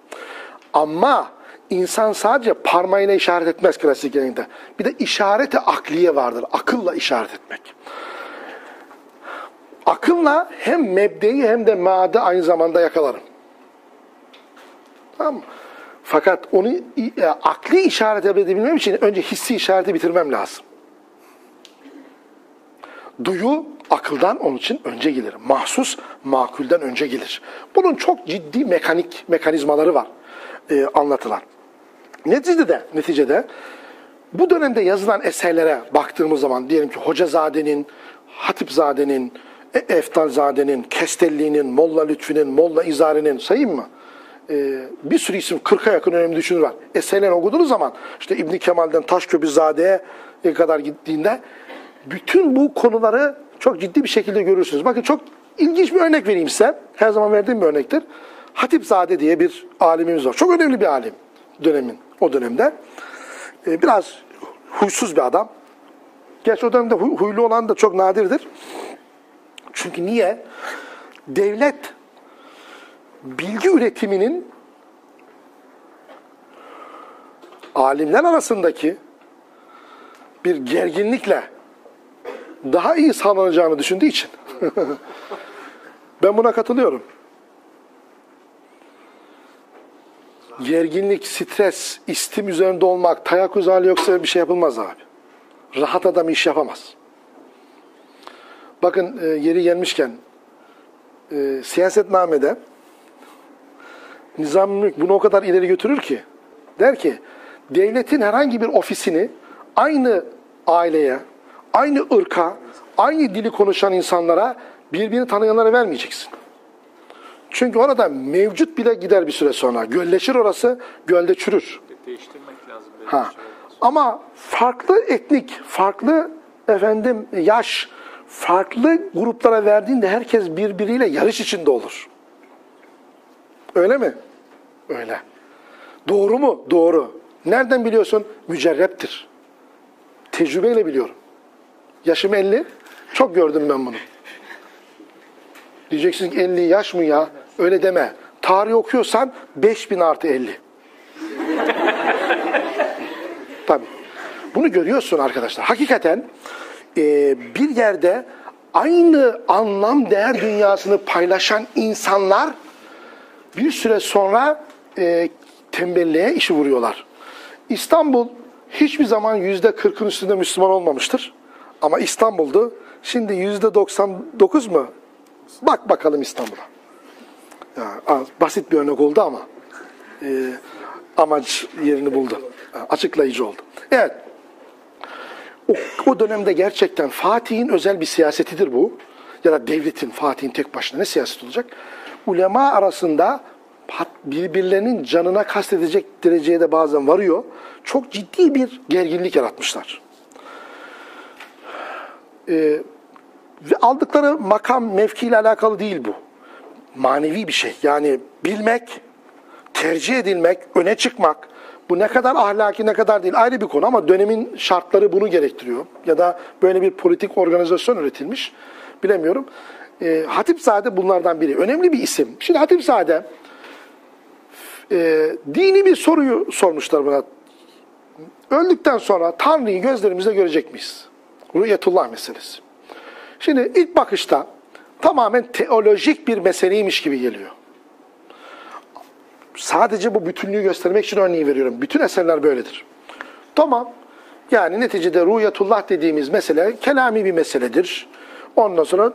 Ama insan sadece parmağıyla işaret etmez klasik geleneğinde. Bir de işareti akliye vardır. Akılla işaret etmek. akılla hem mebdeyi hem de maadı aynı zamanda yakalarım. Tamam mı? Fakat onu e, akli işaret edebilmem için önce hissi işareti bitirmem lazım. Duyu akıldan onun için önce gelir. Mahsus makulden önce gelir. Bunun çok ciddi mekanik mekanizmaları var e, anlatılan. Neticede, neticede bu dönemde yazılan eserlere baktığımız zaman diyelim ki Hocazade'nin, Hatipzade'nin, E- Eftalzade'nin, Kestelli'nin, Molla Lütfü'nün, Molla İzari'nin sayayım mı? Ee, bir sürü isim, 40'a yakın önemli düşünür var. Eserlerini okuduğunuz zaman işte İbn Kemal'den Taşköprüzade'ye kadar gittiğinde bütün bu konuları çok ciddi bir şekilde görürsünüz. Bakın çok ilginç bir örnek vereyim size. Her zaman verdiğim bir örnektir. Hatipzade diye bir alimimiz var. Çok önemli bir alim dönemin, o dönemde. Ee, biraz huysuz bir adam. Gerçi o dönemde huy- huylu olan da çok nadirdir. Çünkü niye? Devlet bilgi üretiminin alimler arasındaki bir gerginlikle daha iyi sağlanacağını düşündüğü için ben buna katılıyorum. Gerginlik, stres, istim üzerinde olmak, tayakkuz hali yoksa bir şey yapılmaz abi. Rahat adam iş yapamaz. Bakın e, yeri gelmişken e, siyasetnamede Nizam-ı Mülk bunu o kadar ileri götürür ki der ki devletin herhangi bir ofisini aynı aileye, aynı ırka, aynı dili konuşan insanlara birbirini tanıyanlara vermeyeceksin. Çünkü orada mevcut bile gider bir süre sonra. Gölleşir orası, gölde çürür. Değiştirmek lazım. Ha. şey. Ama farklı etnik, farklı efendim yaş, farklı gruplara verdiğinde herkes birbiriyle yarış içinde olur. Öyle mi? Öyle. Doğru mu? Doğru. Nereden biliyorsun? Mücerreptir. Tecrübeyle biliyorum. Yaşım 50. Çok gördüm ben bunu. Diyeceksin ki 50 yaş mı ya? Öyle deme. Tarih okuyorsan 5000 artı 50. Tabii. Bunu görüyorsun arkadaşlar. Hakikaten e, bir yerde aynı anlam değer dünyasını paylaşan insanlar bir süre sonra e, tembelliğe işi vuruyorlar. İstanbul hiçbir zaman yüzde kırkın üstünde Müslüman olmamıştır. Ama İstanbul'du. Şimdi yüzde 99 mu? Bak bakalım İstanbul'a. Az- basit bir örnek oldu ama e, amaç yerini buldu. Ha, Açıklayıcı oldu. Evet. O, o dönemde gerçekten Fatih'in özel bir siyasetidir bu. Ya da devletin, Fatih'in tek başına ne siyaset olacak? Ulema arasında birbirlerinin canına kastedecek dereceye de bazen varıyor. Çok ciddi bir gerginlik yaratmışlar. Ee, ve aldıkları makam, mevkiyle alakalı değil bu. Manevi bir şey. Yani bilmek, tercih edilmek, öne çıkmak, bu ne kadar ahlaki ne kadar değil ayrı bir konu ama dönemin şartları bunu gerektiriyor. Ya da böyle bir politik organizasyon üretilmiş. Bilemiyorum. E, Hatipzade bunlardan biri. Önemli bir isim. Şimdi Hatipzade e, dini bir soruyu sormuşlar buna. Öldükten sonra Tanrı'yı gözlerimizle görecek miyiz? Rüyetullah meselesi. Şimdi ilk bakışta tamamen teolojik bir meseleymiş gibi geliyor. Sadece bu bütünlüğü göstermek için örneği veriyorum. Bütün eserler böyledir. Tamam. Yani neticede rüyetullah dediğimiz mesele kelami bir meseledir. Ondan sonra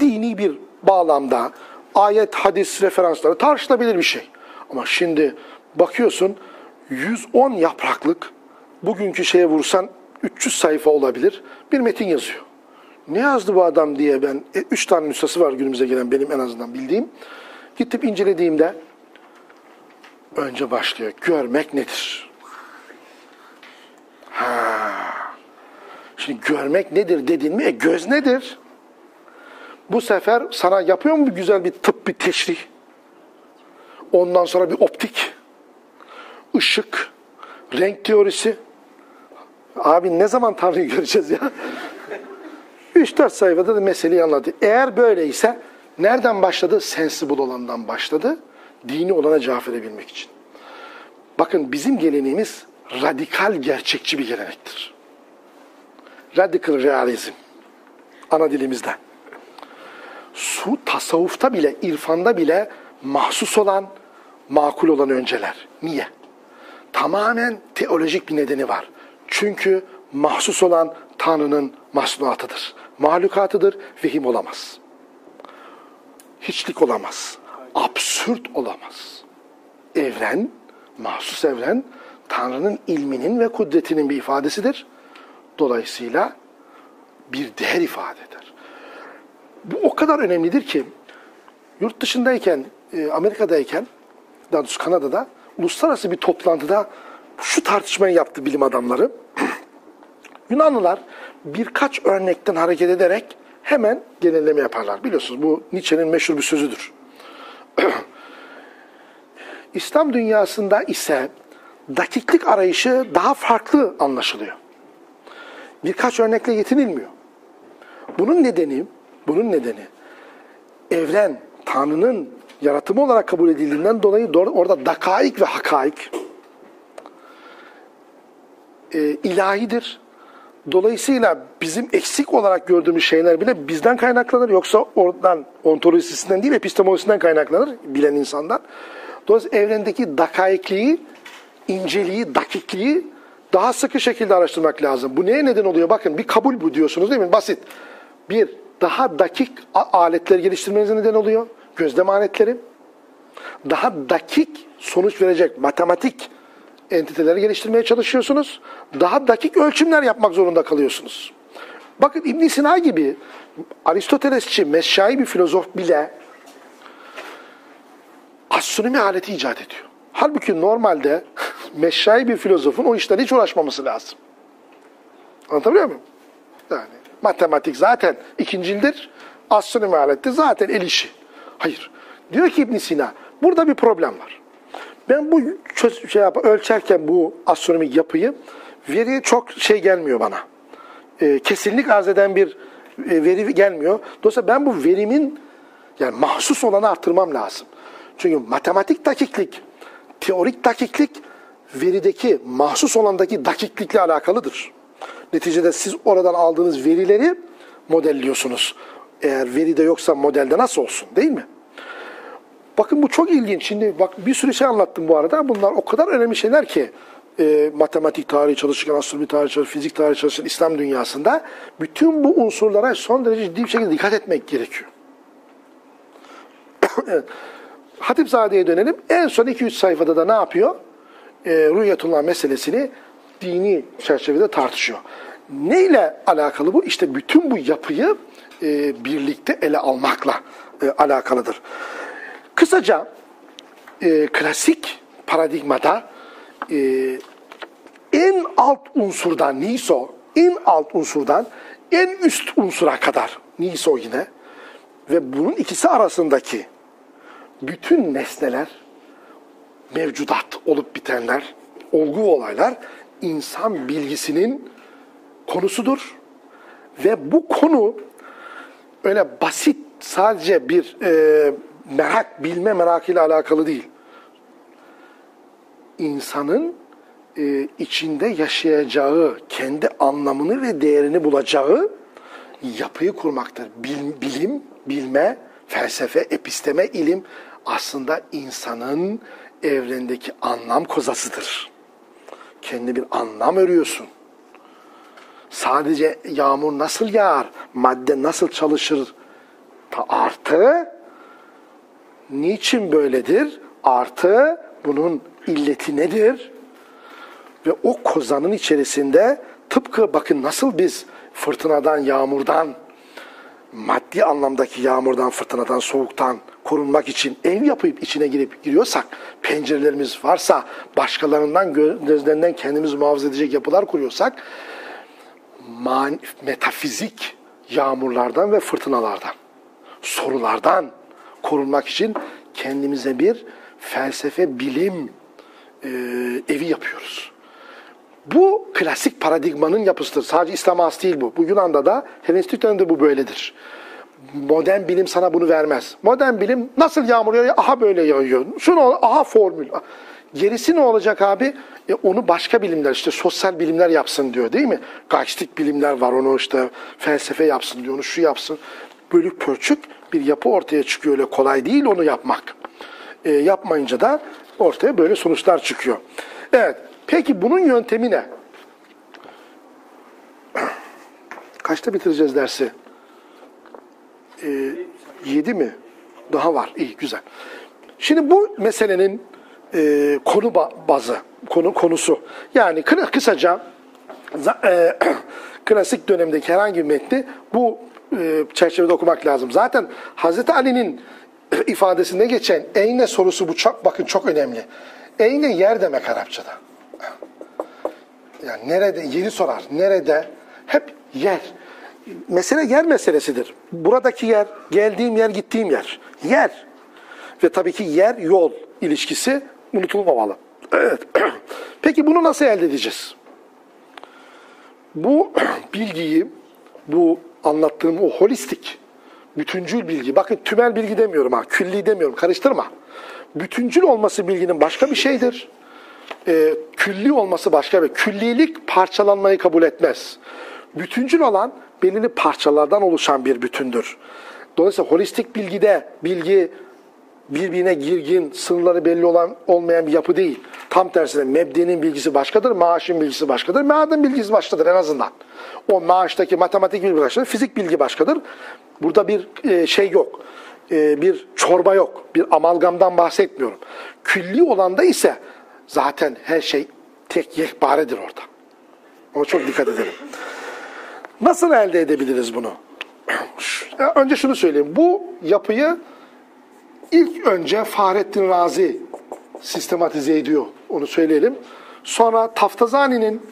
dini bir bağlamda ayet, hadis referansları tartışılabilir bir şey. Ama şimdi bakıyorsun 110 yapraklık bugünkü şeye vursan 300 sayfa olabilir bir metin yazıyor. Ne yazdı bu adam diye ben, e, üç tane nüshası var günümüze gelen benim en azından bildiğim. Gittim incelediğimde önce başlıyor. Görmek nedir? Ha. Şimdi görmek nedir dedin mi? E göz nedir? Bu sefer sana yapıyor mu güzel bir tıp bir teşrih? Ondan sonra bir optik, ışık, renk teorisi. Abi ne zaman Tanrı'yı göreceğiz ya? 3-4 sayfada da meseleyi anladı. Eğer böyleyse nereden başladı? Sensible olandan başladı. Dini olana cevap verebilmek için. Bakın bizim geleneğimiz radikal gerçekçi bir gelenektir. Radical realizm. Ana dilimizde. su tasavvufta bile, irfanda bile mahsus olan, makul olan önceler. Niye? Tamamen teolojik bir nedeni var. Çünkü mahsus olan Tanrı'nın masnuatıdır. Mahlukatıdır, vehim olamaz. Hiçlik olamaz. Absürt olamaz. Evren, mahsus evren, Tanrı'nın ilminin ve kudretinin bir ifadesidir. Dolayısıyla bir değer ifade. Bu o kadar önemlidir ki yurt dışındayken, e, Amerika'dayken, daha doğrusu Kanada'da uluslararası bir toplantıda şu tartışmayı yaptı bilim adamları. Yunanlılar birkaç örnekten hareket ederek hemen genelleme yaparlar. Biliyorsunuz bu Nietzsche'nin meşhur bir sözüdür. İslam dünyasında ise dakiklik arayışı daha farklı anlaşılıyor. Birkaç örnekle yetinilmiyor. Bunun nedeni, bunun nedeni evren Tanrı'nın yaratımı olarak kabul edildiğinden dolayı orada dakaik ve hakaik e, ilahidir. Dolayısıyla bizim eksik olarak gördüğümüz şeyler bile bizden kaynaklanır. Yoksa oradan ontolojisinden değil epistemolojisinden kaynaklanır bilen insandan. Dolayısıyla evrendeki dakaikliği, inceliği, dakikliği daha sıkı şekilde araştırmak lazım. Bu neye neden oluyor? Bakın bir kabul bu diyorsunuz değil mi? Basit. Bir, daha dakik aletler geliştirmenize neden oluyor. Gözlem aletleri. Daha dakik sonuç verecek matematik entiteleri geliştirmeye çalışıyorsunuz. Daha dakik ölçümler yapmak zorunda kalıyorsunuz. Bakın İbn Sina gibi Aristotelesçi, meşşai bir filozof bile astronomi aleti icat ediyor. Halbuki normalde meşşai bir filozofun o işlerle hiç uğraşmaması lazım. Anlatabiliyor muyum? Yani matematik zaten ikincildir, astronomi aleti zaten el işi. Hayır. Diyor ki İbn Sina, burada bir problem var. Ben bu şey yap, ölçerken bu astronomik yapıyı veri çok şey gelmiyor bana. E, kesinlik arz eden bir e, veri gelmiyor. Dolayısıyla ben bu verimin yani mahsus olanı arttırmam lazım. Çünkü matematik dakiklik, teorik dakiklik verideki mahsus olandaki dakiklikle alakalıdır. Neticede siz oradan aldığınız verileri modelliyorsunuz. Eğer veride yoksa modelde nasıl olsun değil mi? Bakın bu çok ilginç. Şimdi bak bir sürü şey anlattım bu arada. Bunlar o kadar önemli şeyler ki e, matematik tarihi çalışırken, astronomi tarihi çalışırken, fizik tarihi çalışırken İslam dünyasında bütün bu unsurlara son derece ciddi bir şekilde dikkat etmek gerekiyor. evet. Hatipzade'ye dönelim. En son 2-3 sayfada da ne yapıyor? E, Rüyetullah meselesini dini çerçevede tartışıyor. Neyle alakalı bu? İşte bütün bu yapıyı e, birlikte ele almakla e, alakalıdır. Kısaca e, klasik paradigmada e, en alt unsurdan neyse en alt unsurdan en üst unsura kadar neyse yine ve bunun ikisi arasındaki bütün nesneler, mevcudat olup bitenler, olgu olaylar insan bilgisinin konusudur. Ve bu konu öyle basit sadece bir e, merak, bilme merakıyla alakalı değil. İnsanın e, içinde yaşayacağı, kendi anlamını ve değerini bulacağı yapıyı kurmaktır. Bil, bilim, bilme, felsefe, episteme, ilim aslında insanın evrendeki anlam kozasıdır. Kendi bir anlam örüyorsun. Sadece yağmur nasıl yağar, madde nasıl çalışır, artı niçin böyledir? Artı bunun illeti nedir? Ve o kozanın içerisinde tıpkı bakın nasıl biz fırtınadan, yağmurdan, maddi anlamdaki yağmurdan, fırtınadan, soğuktan korunmak için ev yapıp içine girip giriyorsak, pencerelerimiz varsa, başkalarından gözlerinden kendimizi muhafaza edecek yapılar kuruyorsak, metafizik yağmurlardan ve fırtınalardan, sorulardan, korunmak için kendimize bir felsefe, bilim e, evi yapıyoruz. Bu klasik paradigmanın yapısıdır. Sadece İslam'a has değil bu. Bu Yunan'da da Helenistik dönemde bu böyledir. Modern bilim sana bunu vermez. Modern bilim nasıl yağmur yağıyor? Aha böyle yağıyor. Şunu aha formül. Gerisi ne olacak abi? E onu başka bilimler işte sosyal bilimler yapsın diyor değil mi? Gaçtik bilimler var onu işte felsefe yapsın diyor onu şu yapsın. Bölük pörçük bir yapı ortaya çıkıyor. Öyle kolay değil onu yapmak. E, yapmayınca da ortaya böyle sonuçlar çıkıyor. Evet. Peki bunun yöntemi ne? Kaçta bitireceğiz dersi? Ee, 7 mi? Daha var. İyi, güzel. Şimdi bu meselenin e, konu ba- bazı, konu konusu. Yani kı- kısaca e, klasik dönemdeki herhangi bir metni bu e, çerçevede okumak lazım. Zaten Hazreti Ali'nin ifadesinde geçen eyne sorusu bu çok, bakın çok önemli. Eyne yer demek Arapçada. Yani nerede, yeri sorar. Nerede? Hep yer. Mesele yer meselesidir. Buradaki yer, geldiğim yer, gittiğim yer. Yer. Ve tabii ki yer, yol ilişkisi unutulmamalı. Evet. Peki bunu nasıl elde edeceğiz? Bu bilgiyi, bu anlattığım o holistik, bütüncül bilgi, bakın tümel bilgi demiyorum ha, külli demiyorum, karıştırma. Bütüncül olması bilginin başka bir şeydir e, külli olması başka bir. Küllilik parçalanmayı kabul etmez. Bütüncül olan belirli parçalardan oluşan bir bütündür. Dolayısıyla holistik bilgide bilgi birbirine girgin, sınırları belli olan olmayan bir yapı değil. Tam tersine mebdenin bilgisi başkadır, maaşın bilgisi başkadır, meadın bilgisi başkadır en azından. O maaştaki matematik bilgi başkadır, fizik bilgi başkadır. Burada bir e, şey yok, e, bir çorba yok, bir amalgamdan bahsetmiyorum. Külli olanda ise zaten her şey tek yekparedir orada. Ona çok dikkat edelim. Nasıl elde edebiliriz bunu? Önce şunu söyleyeyim. Bu yapıyı ilk önce Fahrettin Razi sistematize ediyor. Onu söyleyelim. Sonra Taftazani'nin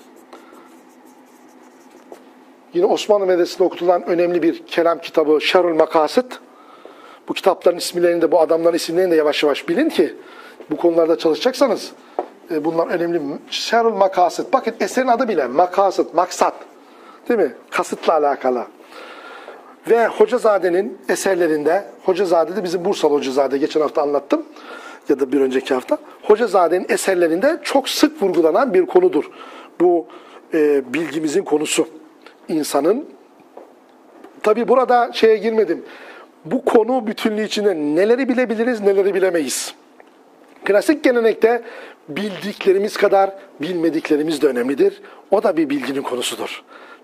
yine Osmanlı Medresesi'nde okutulan önemli bir kelam kitabı Şerül Makasit. Bu kitapların isimlerini de bu adamların isimlerini de yavaş yavaş bilin ki bu konularda çalışacaksanız e, bunlar önemli. Şerül Makasit. Bakın eserin adı bile Makasit, maksat. Değil mi? Kasıtla alakalı. Ve Hocazade'nin eserlerinde, Hocazade de bizim Bursalı Hocazade geçen hafta anlattım ya da bir önceki hafta. Hocazade'nin eserlerinde çok sık vurgulanan bir konudur. Bu e, bilgimizin konusu. İnsanın, tabi burada şeye girmedim. Bu konu bütünlüğü içinde neleri bilebiliriz, neleri bilemeyiz. Klasik gelenekte bildiklerimiz kadar bilmediklerimiz de önemlidir. O da bir bilginin konusudur.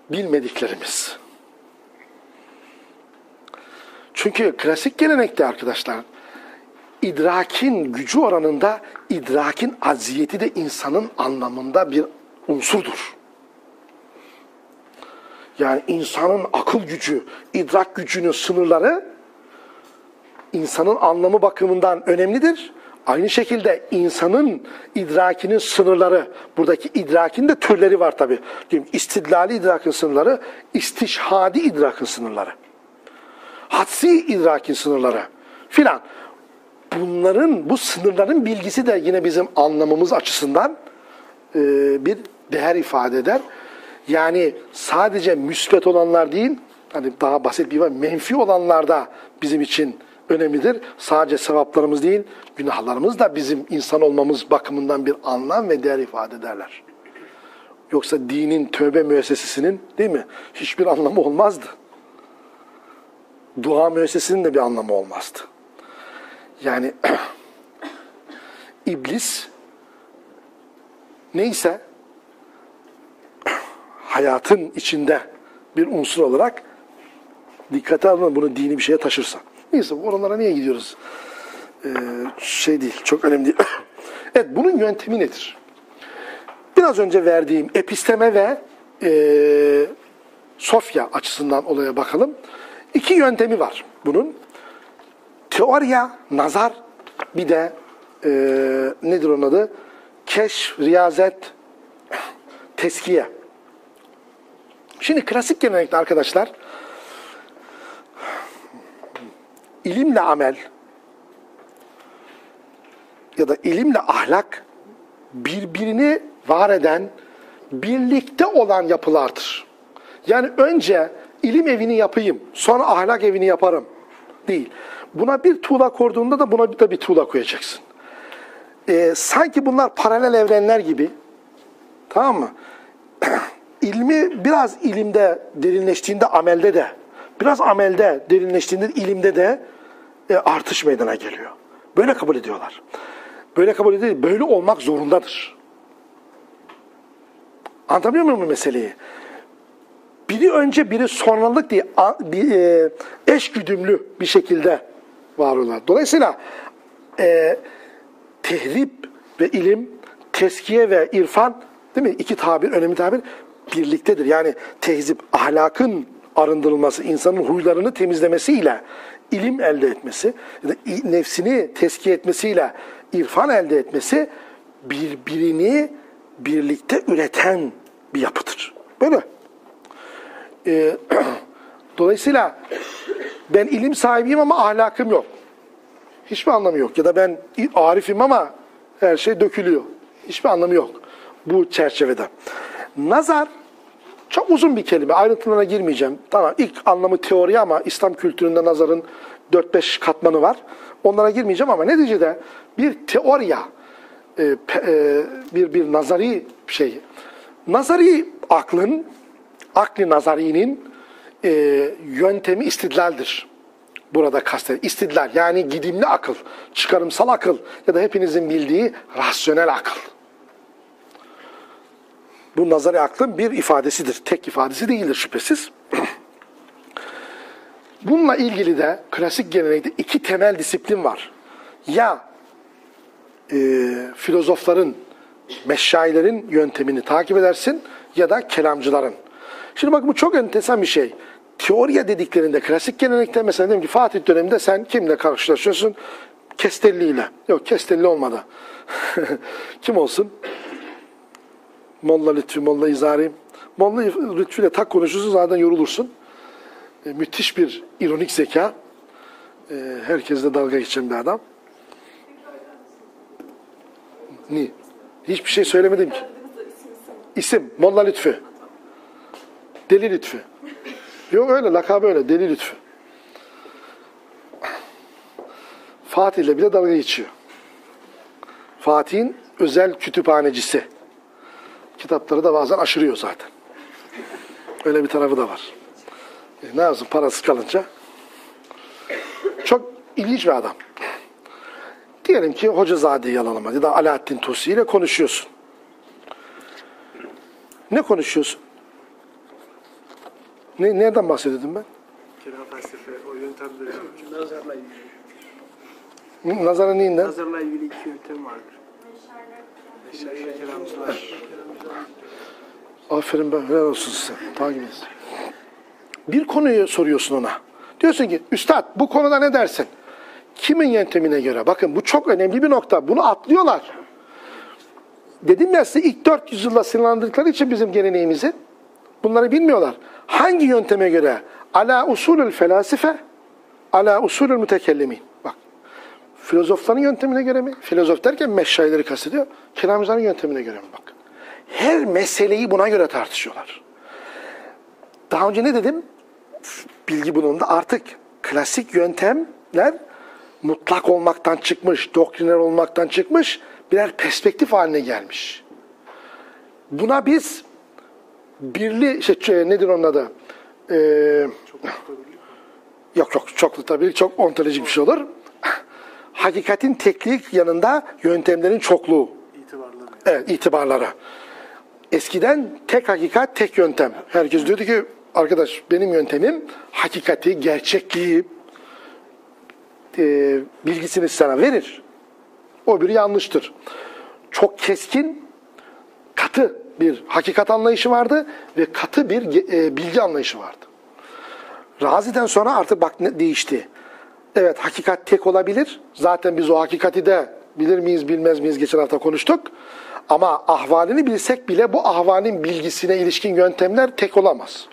Bilmediklerimiz. Çünkü klasik gelenekte arkadaşlar idrakin gücü oranında idrakin aziyeti de insanın anlamında bir unsurdur. Yani insanın akıl gücü, idrak gücünün sınırları insanın anlamı bakımından önemlidir. Aynı şekilde insanın idrakinin sınırları, buradaki idrakin de türleri var tabi. İstidlali idrakın sınırları, istişhadi idrakın sınırları hadsi idrakin sınırları filan. Bunların, bu sınırların bilgisi de yine bizim anlamamız açısından e, bir değer ifade eder. Yani sadece müsbet olanlar değil, hani daha basit bir var, menfi olanlar da bizim için önemlidir. Sadece sevaplarımız değil, günahlarımız da bizim insan olmamız bakımından bir anlam ve değer ifade ederler. Yoksa dinin tövbe müessesesinin değil mi? Hiçbir anlamı olmazdı dua müessesinin de bir anlamı olmazdı. Yani iblis neyse hayatın içinde bir unsur olarak dikkate alın bunu dini bir şeye taşırsa. Neyse oralara niye gidiyoruz? Ee, şey değil, çok önemli değil. evet, bunun yöntemi nedir? Biraz önce verdiğim episteme ve e, Sofya açısından olaya bakalım. İki yöntemi var bunun. Teoriya, nazar, bir de e, nedir onun adı? Keşf, riyazet, teskiye. Şimdi klasik gelenekte arkadaşlar ilimle amel ya da ilimle ahlak birbirini var eden, birlikte olan yapılardır. Yani önce ilim evini yapayım, sonra ahlak evini yaparım. Değil. Buna bir tuğla koyduğunda da buna da bir tuğla koyacaksın. Ee, sanki bunlar paralel evrenler gibi. Tamam mı? İlmi biraz ilimde derinleştiğinde amelde de biraz amelde derinleştiğinde ilimde de e, artış meydana geliyor. Böyle kabul ediyorlar. Böyle kabul ediyor. Böyle olmak zorundadır. Anlatabiliyor muyum bu meseleyi? Biri önce biri sonralık diye e, eş güdümlü bir şekilde var oluyorlar. Dolayısıyla e, tehrip ve ilim, teskiye ve irfan değil mi? İki tabir, önemli tabir birliktedir. Yani tehzip, ahlakın arındırılması, insanın huylarını temizlemesiyle ilim elde etmesi, nefsini teskiye etmesiyle irfan elde etmesi birbirini birlikte üreten bir yapıdır. Böyle. Ee, dolayısıyla ben ilim sahibiyim ama ahlakım yok. Hiçbir anlamı yok. Ya da ben arifim ama her şey dökülüyor. Hiçbir anlamı yok bu çerçevede. Nazar çok uzun bir kelime. Ayrıntılarına girmeyeceğim. Tamam ilk anlamı teori ama İslam kültüründe nazarın 4-5 katmanı var. Onlara girmeyeceğim ama neticede bir teoriya, e, e, bir bir nazari şey. Nazari aklın, akli nazarinin e, yöntemi istidlaldir burada kastedilen istidlal yani gidimli akıl, çıkarımsal akıl ya da hepinizin bildiği rasyonel akıl. Bu nazari aklın bir ifadesidir. Tek ifadesi değildir şüphesiz. Bununla ilgili de klasik gelenekte iki temel disiplin var. Ya e, filozofların, meşayilerin yöntemini takip edersin ya da kelamcıların. Şimdi bak bu çok enteresan bir şey. Teoriya dediklerinde klasik gelenekte mesela diyelim ki Fatih döneminde sen kimle karşılaşıyorsun? Kestelli ile. Yok Kestelli olmadı. Kim olsun? Molla Lütfü, Molla İzari. Molla Lütfü ile tak konuşursun zaten yorulursun. E, müthiş bir ironik zeka. E, herkesle dalga geçen bir adam. Ni? Hiçbir şey söylemedim ki. İsim, Molla Lütfü. Deli Lütfü. Yok öyle, lakabı öyle, Deli Lütfü. Fatih ile bile dalga geçiyor. Fatih'in özel kütüphanecisi. Kitapları da bazen aşırıyor zaten. Öyle bir tarafı da var. E, ne yapsın parası kalınca? Çok ilginç bir adam. Diyelim ki Hocazade'yi yalanlama ya da Alaaddin Tusi ile konuşuyorsun. Ne konuşuyorsun? Ne, nereden bahsediyordum ben? Kelam felsefe, o yöntemleri. Nazarla ilgili. Nazara neyinden? Nazarla ilgili iki yöntem vardır. Meşayi kelamcılar. Aferin ben, helal olsun size. Takip etsin. Bir konuyu soruyorsun ona. Diyorsun ki, Üstad bu konuda ne dersin? Kimin yöntemine göre? Bakın bu çok önemli bir nokta. Bunu atlıyorlar. Dedim ya size ilk 400 yılla sınırlandırdıkları için bizim geleneğimizi bunları bilmiyorlar. Hangi yönteme göre? Ala usulül felasife, ala usulül mütekellimin. Bak, filozofların yöntemine göre mi? Filozof derken meşayileri kastediyor. Kelamcıların yöntemine göre mi? Bak. Her meseleyi buna göre tartışıyorlar. Daha önce ne dedim? Bilgi bulundu. Artık klasik yöntemler mutlak olmaktan çıkmış, doktriner olmaktan çıkmış, birer perspektif haline gelmiş. Buna biz birli, şey, nedir onun adı? Ee, yok yok çok tabii çok ontolojik bir şey olur. Hakikatin teklik yanında yöntemlerin çokluğu. İtibarları. Evet, itibarları. Eskiden tek hakikat, tek yöntem. Herkes diyordu ki, arkadaş benim yöntemim hakikati, gerçekliği, e, bilgisini sana verir. O bir yanlıştır. Çok keskin, katı bir hakikat anlayışı vardı ve katı bir e, bilgi anlayışı vardı. Razi'den sonra artık bak ne değişti. Evet hakikat tek olabilir. Zaten biz o hakikati de bilir miyiz bilmez miyiz geçen hafta konuştuk. Ama ahvalini bilsek bile bu ahvalin bilgisine ilişkin yöntemler tek olamaz.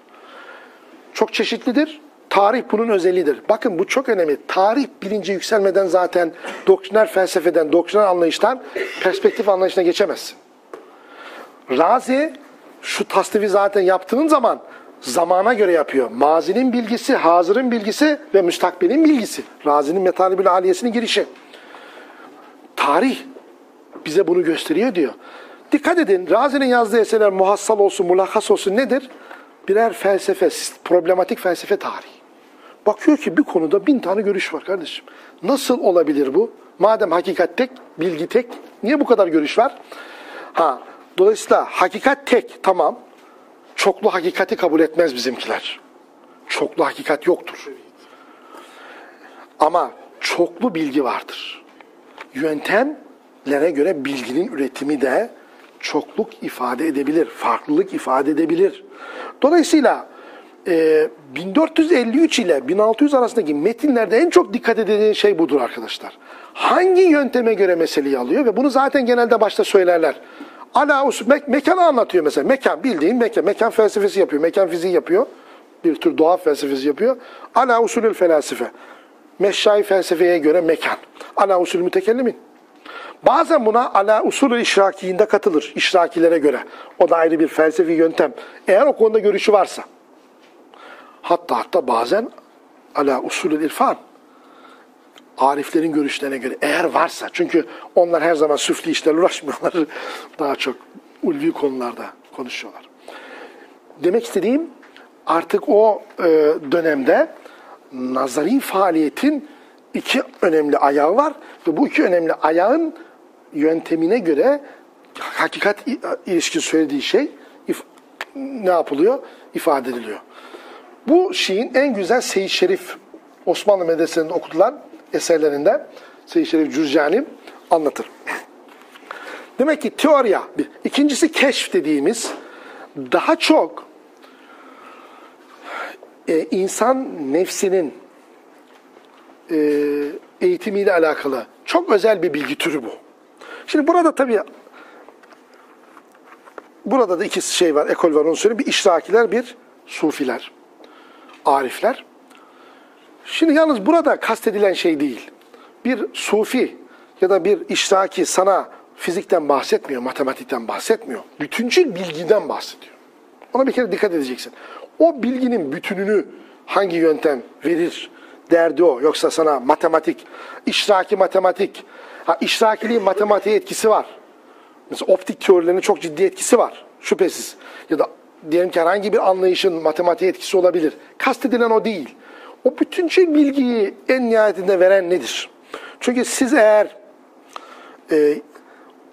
Çok çeşitlidir. Tarih bunun özelliğidir. Bakın bu çok önemli. Tarih bilinci yükselmeden zaten doktriner felsefeden, doktriner anlayıştan perspektif anlayışına geçemezsin. Razi şu tasnifi zaten yaptığın zaman zamana göre yapıyor. Mazinin bilgisi, hazırın bilgisi ve müstakbelin bilgisi. Razi'nin metalibül aliyesinin girişi. Tarih bize bunu gösteriyor diyor. Dikkat edin Razi'nin yazdığı eserler muhassal olsun, mulakas olsun nedir? Birer felsefe, problematik felsefe tarihi. Bakıyor ki bir konuda bin tane görüş var kardeşim. Nasıl olabilir bu? Madem hakikat tek, bilgi tek, niye bu kadar görüş var? Ha, dolayısıyla hakikat tek, tamam. Çoklu hakikati kabul etmez bizimkiler. Çoklu hakikat yoktur. Ama çoklu bilgi vardır. Yöntemlere göre bilginin üretimi de çokluk ifade edebilir, farklılık ifade edebilir. Dolayısıyla e, 1453 ile 1600 arasındaki metinlerde en çok dikkat edilen şey budur arkadaşlar. Hangi yönteme göre meseleyi alıyor ve bunu zaten genelde başta söylerler. Ala usul, me- mekanı anlatıyor mesela. Mekan bildiğin mekan, mekan felsefesi yapıyor, mekan fiziği yapıyor. Bir tür doğa felsefesi yapıyor. Ala usulül felasife. Meşşai felsefeye göre mekan. Ala usul mütekellimin. Bazen buna ala usulü işrakiinde katılır. işrakilere göre. O da ayrı bir felsefi yöntem. Eğer o konuda görüşü varsa. Hatta hatta bazen ala usulü irfan. Ariflerin görüşlerine göre eğer varsa. Çünkü onlar her zaman süfli işlerle uğraşmıyorlar. Daha çok ulvi konularda konuşuyorlar. Demek istediğim artık o e, dönemde nazari faaliyetin iki önemli ayağı var ve bu iki önemli ayağın yöntemine göre hakikat ilişkin söylediği şey if- ne yapılıyor? ifade ediliyor. Bu şeyin en güzel Seyyid Şerif Osmanlı medresesinde okutulan eserlerinde Seyyid Şerif Cürcani anlatır. Demek ki teoriya bir. İkincisi keşf dediğimiz daha çok e, insan nefsinin e, eğitimiyle alakalı çok özel bir bilgi türü bu. Şimdi burada tabii burada da iki şey var, ekol var onu söyleyeyim. Bir işrakiler, bir sufiler, arifler. Şimdi yalnız burada kastedilen şey değil. Bir sufi ya da bir işraki sana fizikten bahsetmiyor, matematikten bahsetmiyor. Bütüncül bilgiden bahsediyor. Ona bir kere dikkat edeceksin. O bilginin bütününü hangi yöntem verir derdi o. Yoksa sana matematik, işraki matematik, ha işrakiliğin matematiğe etkisi var. Mesela optik teorilerinin çok ciddi etkisi var. Şüphesiz. Ya da diyelim ki herhangi bir anlayışın matematiğe etkisi olabilir. Kastedilen o değil. O bütüncül bilgiyi en nihayetinde veren nedir? Çünkü siz eğer e,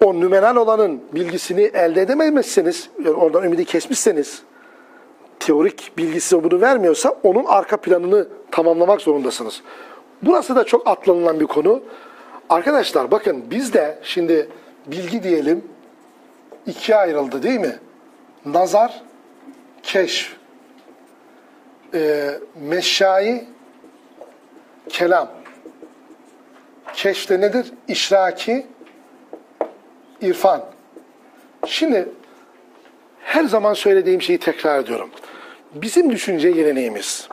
o nümenal olanın bilgisini elde edemezseniz, yani oradan ümidi kesmişseniz, teorik bilgisi bunu vermiyorsa onun arka planını tamamlamak zorundasınız. Burası da çok atlanılan bir konu. Arkadaşlar bakın bizde şimdi bilgi diyelim ikiye ayrıldı değil mi? Nazar, keşf, e, meşşai, kelam. Keşfte nedir? İşraki, irfan. Şimdi her zaman söylediğim şeyi tekrar ediyorum. Bizim düşünce geleneğimiz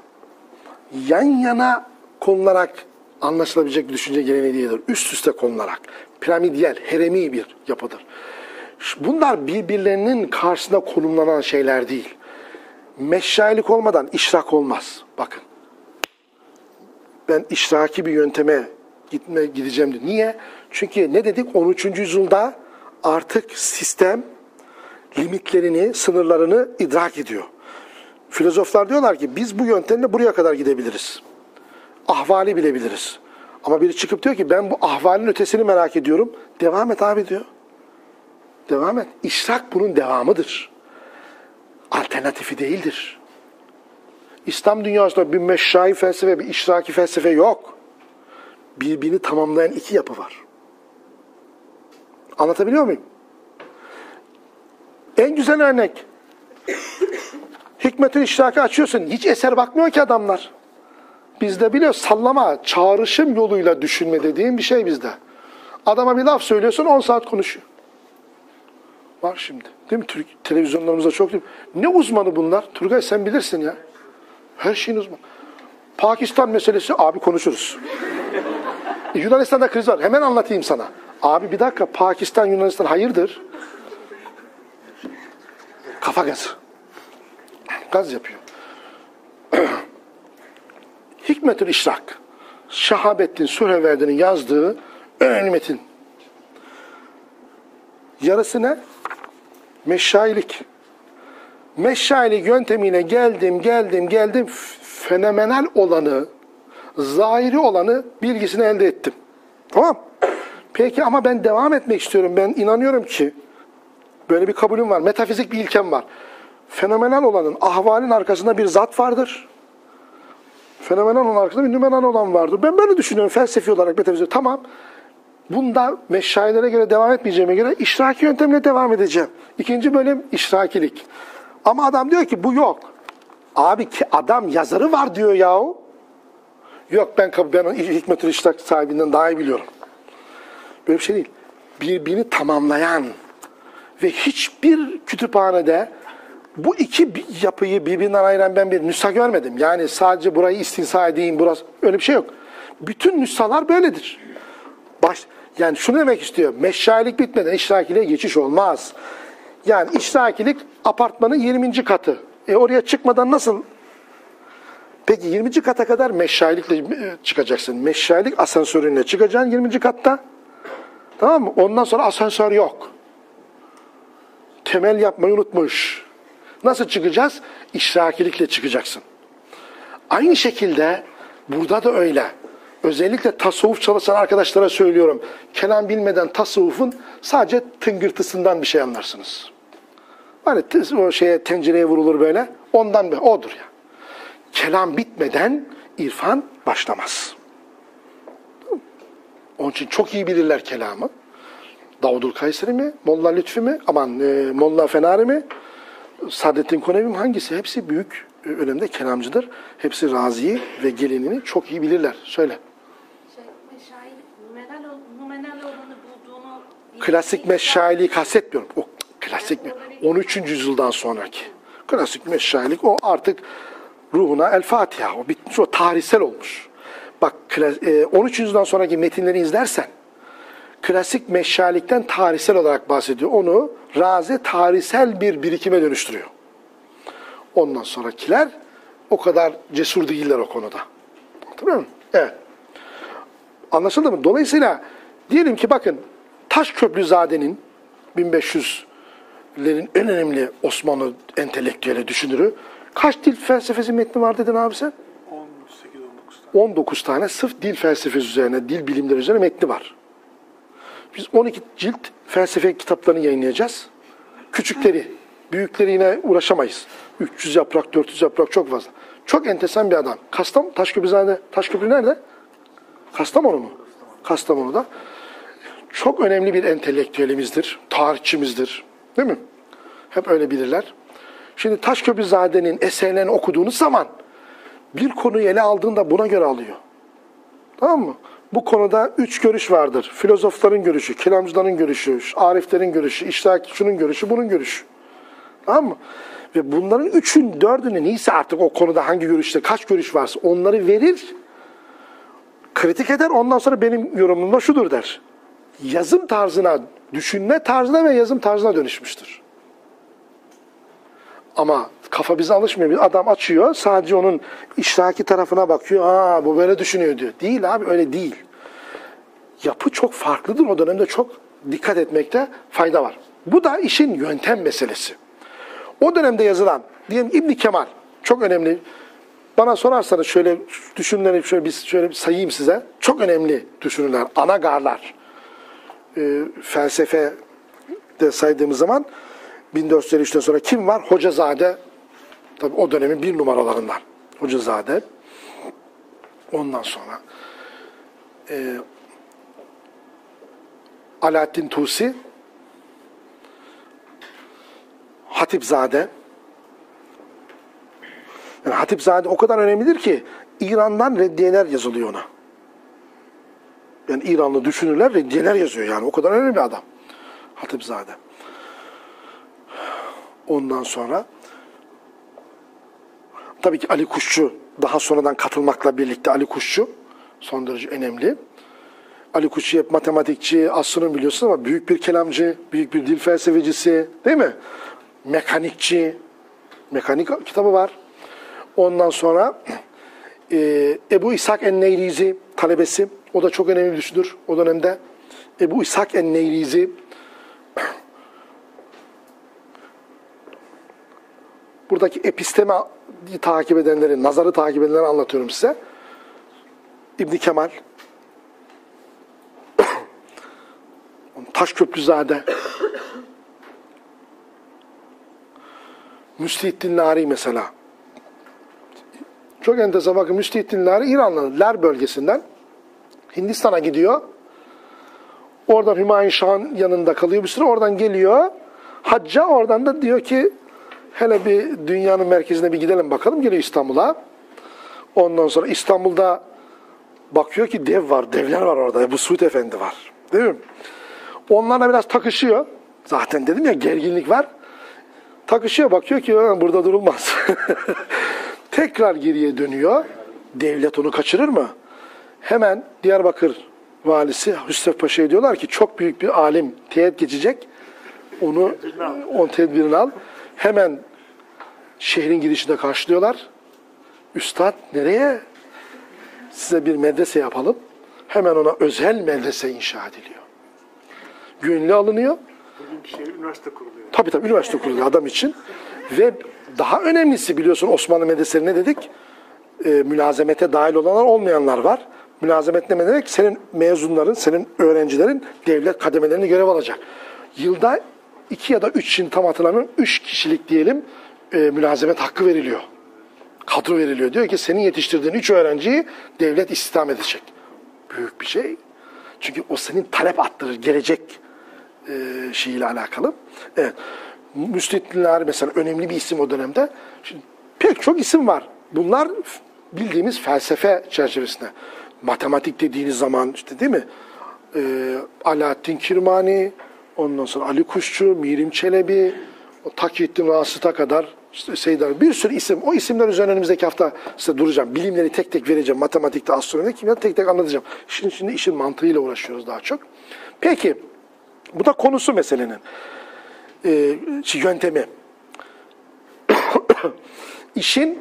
yan yana konularak anlaşılabilecek bir düşünce geleneği değildir. Üst üste konularak piramidyal, heremi bir yapıdır. Bunlar birbirlerinin karşısında konumlanan şeyler değil. Meşşailik olmadan işrak olmaz. Bakın. Ben işraki bir yönteme gitme gideceğim. diyor. Niye? Çünkü ne dedik? 13. yüzyılda artık sistem limitlerini, sınırlarını idrak ediyor. Filozoflar diyorlar ki biz bu yöntemle buraya kadar gidebiliriz. Ahvali bilebiliriz. Ama biri çıkıp diyor ki ben bu ahvalin ötesini merak ediyorum. Devam et abi diyor. Devam et. İşrak bunun devamıdır. Alternatifi değildir. İslam dünyasında bir meşşai felsefe, bir işraki felsefe yok. Birbirini tamamlayan iki yapı var. Anlatabiliyor muyum? En güzel örnek. Hikmetül işrakı açıyorsun. Hiç eser bakmıyor ki adamlar. Bizde biliyor sallama, çağrışım yoluyla düşünme dediğim bir şey bizde. Adama bir laf söylüyorsun 10 saat konuşuyor. Var şimdi. Değil mi? Türk televizyonlarımızda çok değil mi? Ne uzmanı bunlar? Turgay sen bilirsin ya. Her şeyin uzmanı. Pakistan meselesi abi konuşuruz. Yunanistan'da kriz var. Hemen anlatayım sana. Abi bir dakika Pakistan Yunanistan hayırdır? Kafa gazı. Gaz yapıyor. Hikmetül İşrak. Şahabettin Süreverdi'nin yazdığı önemli metin. Yarısı ne? Meşşailik. Meşşailik yöntemiyle geldim, geldim, geldim. fenomenal olanı, zahiri olanı bilgisini elde ettim. Tamam. Peki ama ben devam etmek istiyorum. Ben inanıyorum ki böyle bir kabulüm var. Metafizik bir ilkem var. Fenomenal olanın ahvalin arkasında bir zat vardır. Fenomenal olan arkasında bir nümenal olan vardır. Ben böyle düşünüyorum felsefi olarak metafizik. Tamam. Bunda meşailere göre devam etmeyeceğime göre işraki yöntemle devam edeceğim. İkinci bölüm işrakilik. Ama adam diyor ki bu yok. Abi ki adam yazarı var diyor yahu. Yok ben ben hikmetül işrak sahibinden daha iyi biliyorum. Böyle bir şey değil. Birbirini tamamlayan ve hiçbir kütüphanede bu iki yapıyı birbirinden ayıran ben bir nüsha görmedim. Yani sadece burayı istinsa edeyim, burası öyle bir şey yok. Bütün nüshalar böyledir. Baş, yani şunu demek istiyor. Meşrailik bitmeden işrakiliğe geçiş olmaz. Yani işrakilik apartmanın 20. katı. E oraya çıkmadan nasıl? Peki 20. kata kadar meşrailikle e, çıkacaksın. Meşrailik asansörünle çıkacaksın 20. katta. Tamam mı? Ondan sonra asansör yok. Temel yapmayı unutmuş. Nasıl çıkacağız? İşrakilikle çıkacaksın. Aynı şekilde burada da öyle. Özellikle tasavvuf çalışan arkadaşlara söylüyorum. Kelam bilmeden tasavvufun sadece tıngırtısından bir şey anlarsınız. Hani o şeye tencereye vurulur böyle. Ondan bir odur ya. Kelam bitmeden irfan başlamaz. Onun için çok iyi bilirler kelamı. Davudul Kayseri mi? Molla Lütfi mi? Aman e, Molla Fenari mi? Saadettin Konevi mi? Hangisi? Hepsi büyük e, önemde kelamcıdır. Hepsi Razi'yi ve gelinini çok iyi bilirler. Söyle. Klasik meşailiği kastetmiyorum. O klasik mi? 13. yüzyıldan sonraki. Klasik meşailik o artık ruhuna El Fatiha. O bitmiş, o tarihsel olmuş. Bak kla- e, 13. yüzyıldan sonraki metinleri izlersen klasik meşalikten tarihsel olarak bahsediyor. Onu raze tarihsel bir birikime dönüştürüyor. Ondan sonrakiler o kadar cesur değiller o konuda. Hatırlıyor musun? Evet. Anlaşıldı mı? Dolayısıyla diyelim ki bakın Taşköprüzade'nin 1500'lerin en önemli Osmanlı entelektüeli düşünürü kaç dil felsefesi metni var dedin abi sen? 18-19 tane. 19 tane sırf dil felsefesi üzerine, dil bilimleri üzerine metni var. Biz 12 cilt felsefe kitaplarını yayınlayacağız. Küçükleri, büyükleri yine uğraşamayız. 300 yaprak, 400 yaprak çok fazla. Çok enteresan bir adam. Kastam, Taşköprüzade. Taşköprü nerede? Kastamonu mu? Kastamonu'da. Çok önemli bir entelektüelimizdir, tarihçimizdir. Değil mi? Hep öyle bilirler. Şimdi Taşköprüzade'nin eserlerini okuduğunuz zaman bir konuyu ele aldığında buna göre alıyor. Tamam mı? Bu konuda üç görüş vardır. Filozofların görüşü, kelamcıların görüşü, ariflerin görüşü, iştihakçının görüşü, bunun görüşü. Tamam mı? Ve bunların üçün, dördünü neyse artık o konuda hangi görüşte, kaç görüş varsa onları verir, kritik eder. Ondan sonra benim yorumumda şudur der. Yazım tarzına, düşünme tarzına ve yazım tarzına dönüşmüştür. Ama kafa bize alışmıyor. Adam açıyor, sadece onun iştihaki tarafına bakıyor. Aa bu böyle düşünüyor diyor. Değil abi öyle değil. Yapı çok farklıdır. O dönemde çok dikkat etmekte fayda var. Bu da işin yöntem meselesi. O dönemde yazılan, diyelim İbn Kemal çok önemli. Bana sorarsanız şöyle düşünürleri şöyle bir şöyle bir sayayım size. Çok önemli düşünürler, ana garlar. Ee, felsefe de saydığımız zaman 1453'ten sonra kim var? Hocazade. Tabii o dönemin bir numaralarından. Hocazade. Ondan sonra e, Alaaddin Tusi, Hatipzade. Yani Hatipzade o kadar önemlidir ki İran'dan reddiyeler yazılıyor ona. Yani İranlı düşünürler reddiyeler yazıyor yani. O kadar önemli adam. Hatipzade. Ondan sonra tabii ki Ali Kuşçu daha sonradan katılmakla birlikte Ali Kuşçu son derece önemli. Ali Kuşçu hep matematikçi, astronom biliyorsun ama büyük bir kelamcı, büyük bir dil felsefecisi değil mi? Mekanikçi, mekanik kitabı var. Ondan sonra e, Ebu İshak en-Neyrizi talebesi, o da çok önemli bir düşünür o dönemde. Ebu İshak en-Neyrizi Burada oradaki epistemi takip edenleri, nazarı takip edenleri anlatıyorum size. İbni Kemal, Taşköprüzade, Müstihittin Nari mesela. Çok enteresan bakın Müstihittin Nari İranlı Ler bölgesinden Hindistan'a gidiyor. Oradan Hümayun Şah'ın yanında kalıyor bir süre. Oradan geliyor. Hacca oradan da diyor ki hele bir dünyanın merkezine bir gidelim bakalım. Geliyor İstanbul'a. Ondan sonra İstanbul'da bakıyor ki dev var. Devler var orada. Ebu Suud Efendi var. Değil mi? Onlarla biraz takışıyor. Zaten dedim ya gerginlik var. Takışıyor bakıyor ki "Ha, burada durulmaz. Tekrar geriye dönüyor. Devlet onu kaçırır mı? Hemen Diyarbakır valisi Hüsrev Paşa'ya diyorlar ki çok büyük bir alim teyit geçecek. Onu on tedbirini al. Hemen şehrin girişinde karşılıyorlar. Üstad nereye? Size bir medrese yapalım. Hemen ona özel medrese inşa ediliyor. Gönlü alınıyor. Bugünkü şey üniversite kuruluyor. Tabii tabii üniversite kuruluyor adam için. Ve daha önemlisi biliyorsun Osmanlı medreseleri ne dedik? Ee, mülazemete dahil olanlar olmayanlar var. Mülazemet ne demek? Senin mezunların, senin öğrencilerin devlet kademelerini görev alacak. Yılda iki ya da üç şimdi tam hatırlamıyorum. Üç kişilik diyelim e, mülazemet hakkı veriliyor. Kadro veriliyor. Diyor ki senin yetiştirdiğin üç öğrenciyi devlet istihdam edecek. Büyük bir şey. Çünkü o senin talep attırır, gelecek e, şeyiyle alakalı. Evet. Müstehitliler mesela önemli bir isim o dönemde. Şimdi pek çok isim var. Bunlar bildiğimiz felsefe çerçevesinde. Matematik dediğiniz zaman işte değil mi? Ee, Alaaddin Kirmani, ondan sonra Ali Kuşçu, Mirim Çelebi, Takiyettin Rasıt'a kadar işte Seydar, bir sürü isim. O isimler üzerine önümüzdeki hafta size duracağım. Bilimleri tek tek vereceğim. Matematikte, astronomide, kimyada tek tek anlatacağım. Şimdi şimdi işin mantığıyla uğraşıyoruz daha çok. Peki, bu da konusu meselenin. Ee, şey, yöntemi. İşin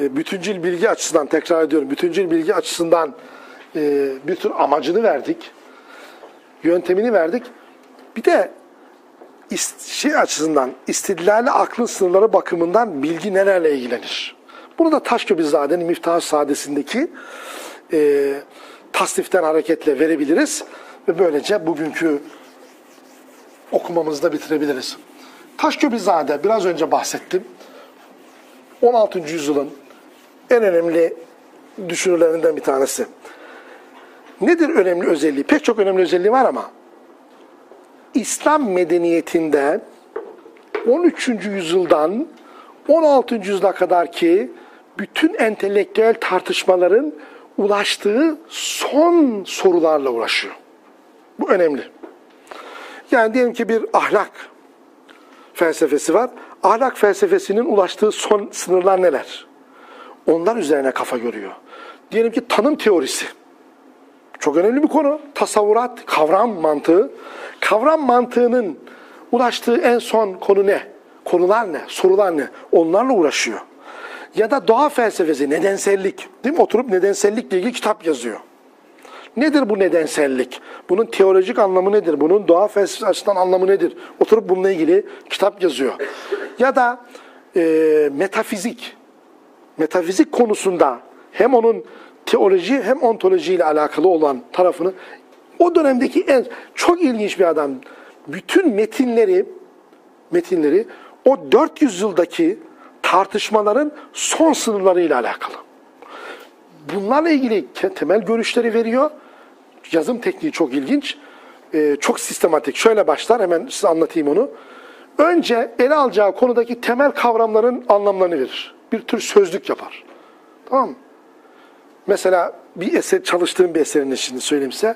e, bütüncül bilgi açısından tekrar ediyorum. Bütüncül bilgi açısından e, bir tür amacını verdik. Yöntemini verdik. Bir de şey açısından istidlali aklın sınırları bakımından bilgi nelerle ilgilenir? Bunu da Taşköprüzade'nin Miftah Sadesi'ndeki e, tasniften hareketle verebiliriz ve böylece bugünkü okumamızı da bitirebiliriz. Taşköprüzade biraz önce bahsettim. 16. yüzyılın en önemli düşünürlerinden bir tanesi. Nedir önemli özelliği? Pek çok önemli özelliği var ama İslam medeniyetinde 13. yüzyıldan 16. yüzyıla kadar ki bütün entelektüel tartışmaların ulaştığı son sorularla uğraşıyor. Bu önemli. Yani diyelim ki bir ahlak felsefesi var. Ahlak felsefesinin ulaştığı son sınırlar neler? Onlar üzerine kafa görüyor. Diyelim ki tanım teorisi. Çok önemli bir konu. Tasavvurat, kavram mantığı. Kavram mantığının ulaştığı en son konu ne? Konular ne? Sorular ne? Onlarla uğraşıyor. Ya da doğa felsefesi, nedensellik. Değil mi? Oturup nedensellikle ilgili kitap yazıyor. Nedir bu nedensellik? Bunun teolojik anlamı nedir? Bunun doğa felsefesi açısından anlamı nedir? Oturup bununla ilgili kitap yazıyor. Ya da e, metafizik. Metafizik konusunda hem onun teoloji hem ontoloji ile alakalı olan tarafını o dönemdeki en çok ilginç bir adam. Bütün metinleri metinleri o 400 yıldaki tartışmaların son sınırlarıyla alakalı. Bunlarla ilgili temel görüşleri veriyor. Yazım tekniği çok ilginç. Ee, çok sistematik. Şöyle başlar hemen size anlatayım onu. Önce ele alacağı konudaki temel kavramların anlamlarını verir. Bir tür sözlük yapar. Tamam mı? Mesela bir eser, çalıştığım bir eserin şimdi söyleyeyim size.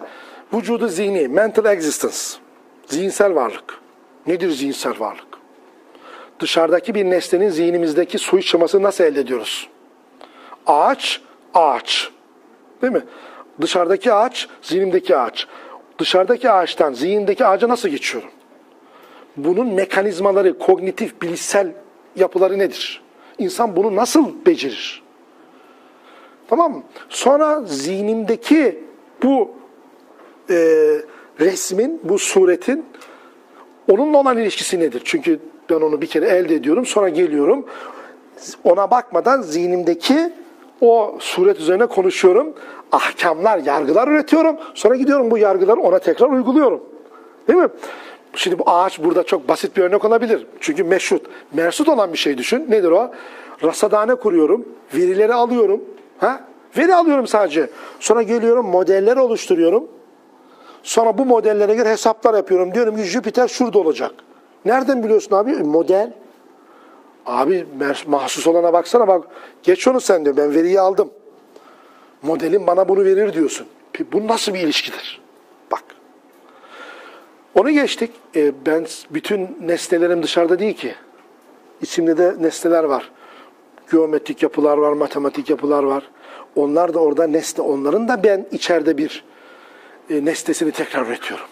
Vücudu zihni, mental existence. Zihinsel varlık. Nedir zihinsel varlık? Dışarıdaki bir nesnenin zihnimizdeki çıkmasını nasıl elde ediyoruz? Ağaç, ağaç. Değil mi? Dışarıdaki ağaç, zihnimdeki ağaç. Dışarıdaki ağaçtan zihindeki ağaca nasıl geçiyorum? Bunun mekanizmaları, kognitif, bilişsel yapıları nedir? İnsan bunu nasıl becerir? Tamam mı? Sonra zihnimdeki bu e, resmin, bu suretin onunla olan ilişkisi nedir? Çünkü ben onu bir kere elde ediyorum, sonra geliyorum. ona bakmadan zihnimdeki o suret üzerine konuşuyorum. Ahkamlar, yargılar üretiyorum. Sonra gidiyorum bu yargıları ona tekrar uyguluyorum. Değil mi? Şimdi bu ağaç burada çok basit bir örnek olabilir. Çünkü meşrut. Mersut olan bir şey düşün. Nedir o? Rasadhane kuruyorum. Verileri alıyorum. Ha? Veri alıyorum sadece. Sonra geliyorum modeller oluşturuyorum. Sonra bu modellere göre hesaplar yapıyorum. Diyorum ki Jüpiter şurada olacak. Nereden biliyorsun abi? Model. Abi mahsus olana baksana bak. Geç onu sen diyor. Ben veriyi aldım. Modelin bana bunu verir diyorsun. Bu nasıl bir ilişkidir? Onu geçtik. E, ben bütün nesnelerim dışarıda değil ki. İçimde de nesneler var. Geometrik yapılar var, matematik yapılar var. Onlar da orada nesne. Onların da ben içeride bir e, nesnesini tekrar üretiyorum.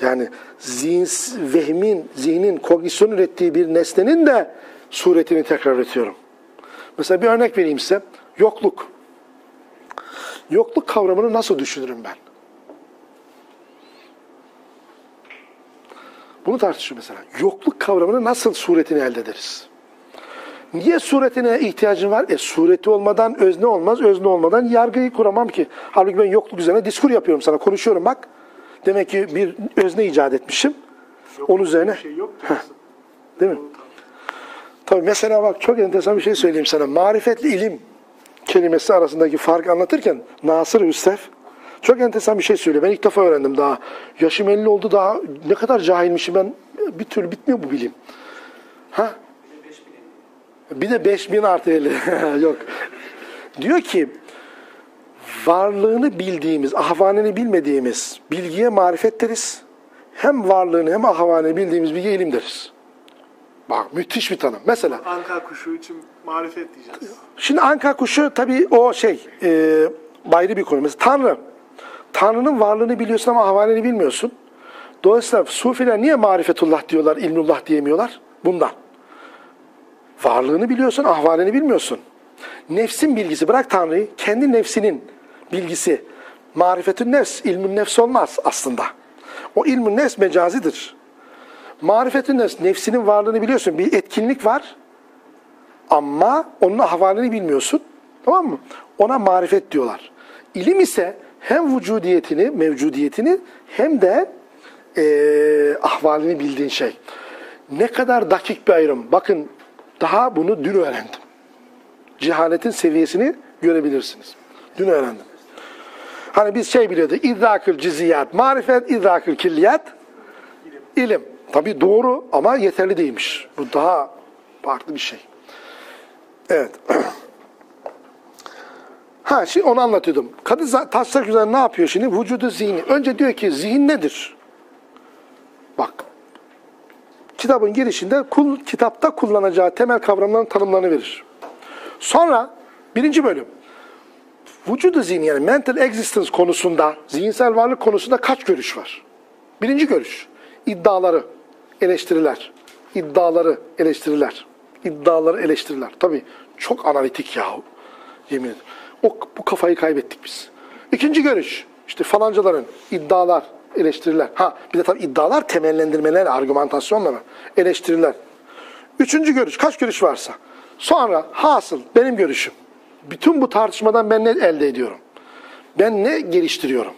Yani zihin, vehmin, zihnin kognisyon ürettiği bir nesnenin de suretini tekrar üretiyorum. Mesela bir örnek vereyim size. Yokluk. Yokluk kavramını nasıl düşünürüm ben? Bunu tartışıyor mesela. Yokluk kavramını nasıl suretini elde ederiz? Niye suretine ihtiyacın var? E sureti olmadan özne olmaz, özne olmadan yargıyı kuramam ki. Halbuki ben yokluk üzerine diskur yapıyorum sana, konuşuyorum bak. Demek ki bir özne icat etmişim. Onun üzerine. Şey yok. Değil mi? Tabii mesela bak çok enteresan bir şey söyleyeyim sana. Marifetli ilim kelimesi arasındaki farkı anlatırken Nasır Üstef çok enteresan bir şey söylüyor. Ben ilk defa öğrendim daha. Yaşım 50 oldu daha ne kadar cahilmişim ben. Bir türlü bitmiyor bu bilim. Ha? Bir de 5000 artı 50. Yok. Diyor ki varlığını bildiğimiz, ahvanını bilmediğimiz bilgiye marifet deriz. Hem varlığını hem ahvanını bildiğimiz bilgiye ilim deriz. Bak müthiş bir tanım. Mesela Anka kuşu için marifet diyeceğiz. Şimdi anka kuşu tabii o şey e, ayrı bir konu. Mesela Tanrı. Tanrı'nın varlığını biliyorsun ama ahvalini bilmiyorsun. Dolayısıyla Sufiler niye marifetullah diyorlar, ilmullah diyemiyorlar? Bundan. Varlığını biliyorsun, ahvalini bilmiyorsun. Nefsin bilgisi, bırak Tanrı'yı, kendi nefsinin bilgisi. Marifetün nefs, ilmün nefs olmaz aslında. O ilmün nefs mecazidir. Marifetün nefs, nefsinin varlığını biliyorsun. Bir etkinlik var, ama onun ahvalini bilmiyorsun. Tamam mı? Ona marifet diyorlar. İlim ise hem vücudiyetini, mevcudiyetini hem de eee ahvalini bildiğin şey. Ne kadar dakik bir ayrım. Bakın daha bunu dün öğrendim. Cehaletin seviyesini görebilirsiniz. Dün öğrendim. Hani biz şey biliyorduk. İdrakül ciziyat, marifet, idrakül külliyat, ilim. Tabii doğru ama yeterli değilmiş. Bu daha farklı bir şey. Evet. Ha şimdi onu anlatıyordum. Kadı taslak üzerine ne yapıyor şimdi? Vücudu zihni. Önce diyor ki zihin nedir? Bak. Kitabın girişinde kul, kitapta kullanacağı temel kavramların tanımlarını verir. Sonra birinci bölüm. Vücudu zihni yani mental existence konusunda, zihinsel varlık konusunda kaç görüş var? Birinci görüş. iddiaları, eleştiriler. İddiaları, eleştiriler. İddiaları, eleştiriler. Tabii çok analitik yahu. Yemin ederim. O, bu kafayı kaybettik biz. İkinci görüş. işte falancaların iddialar, eleştiriler. Ha bir de tabii iddialar temellendirmeler, argümantasyonla mı? Eleştiriler. Üçüncü görüş. Kaç görüş varsa. Sonra hasıl benim görüşüm. Bütün bu tartışmadan ben ne elde ediyorum? Ben ne geliştiriyorum?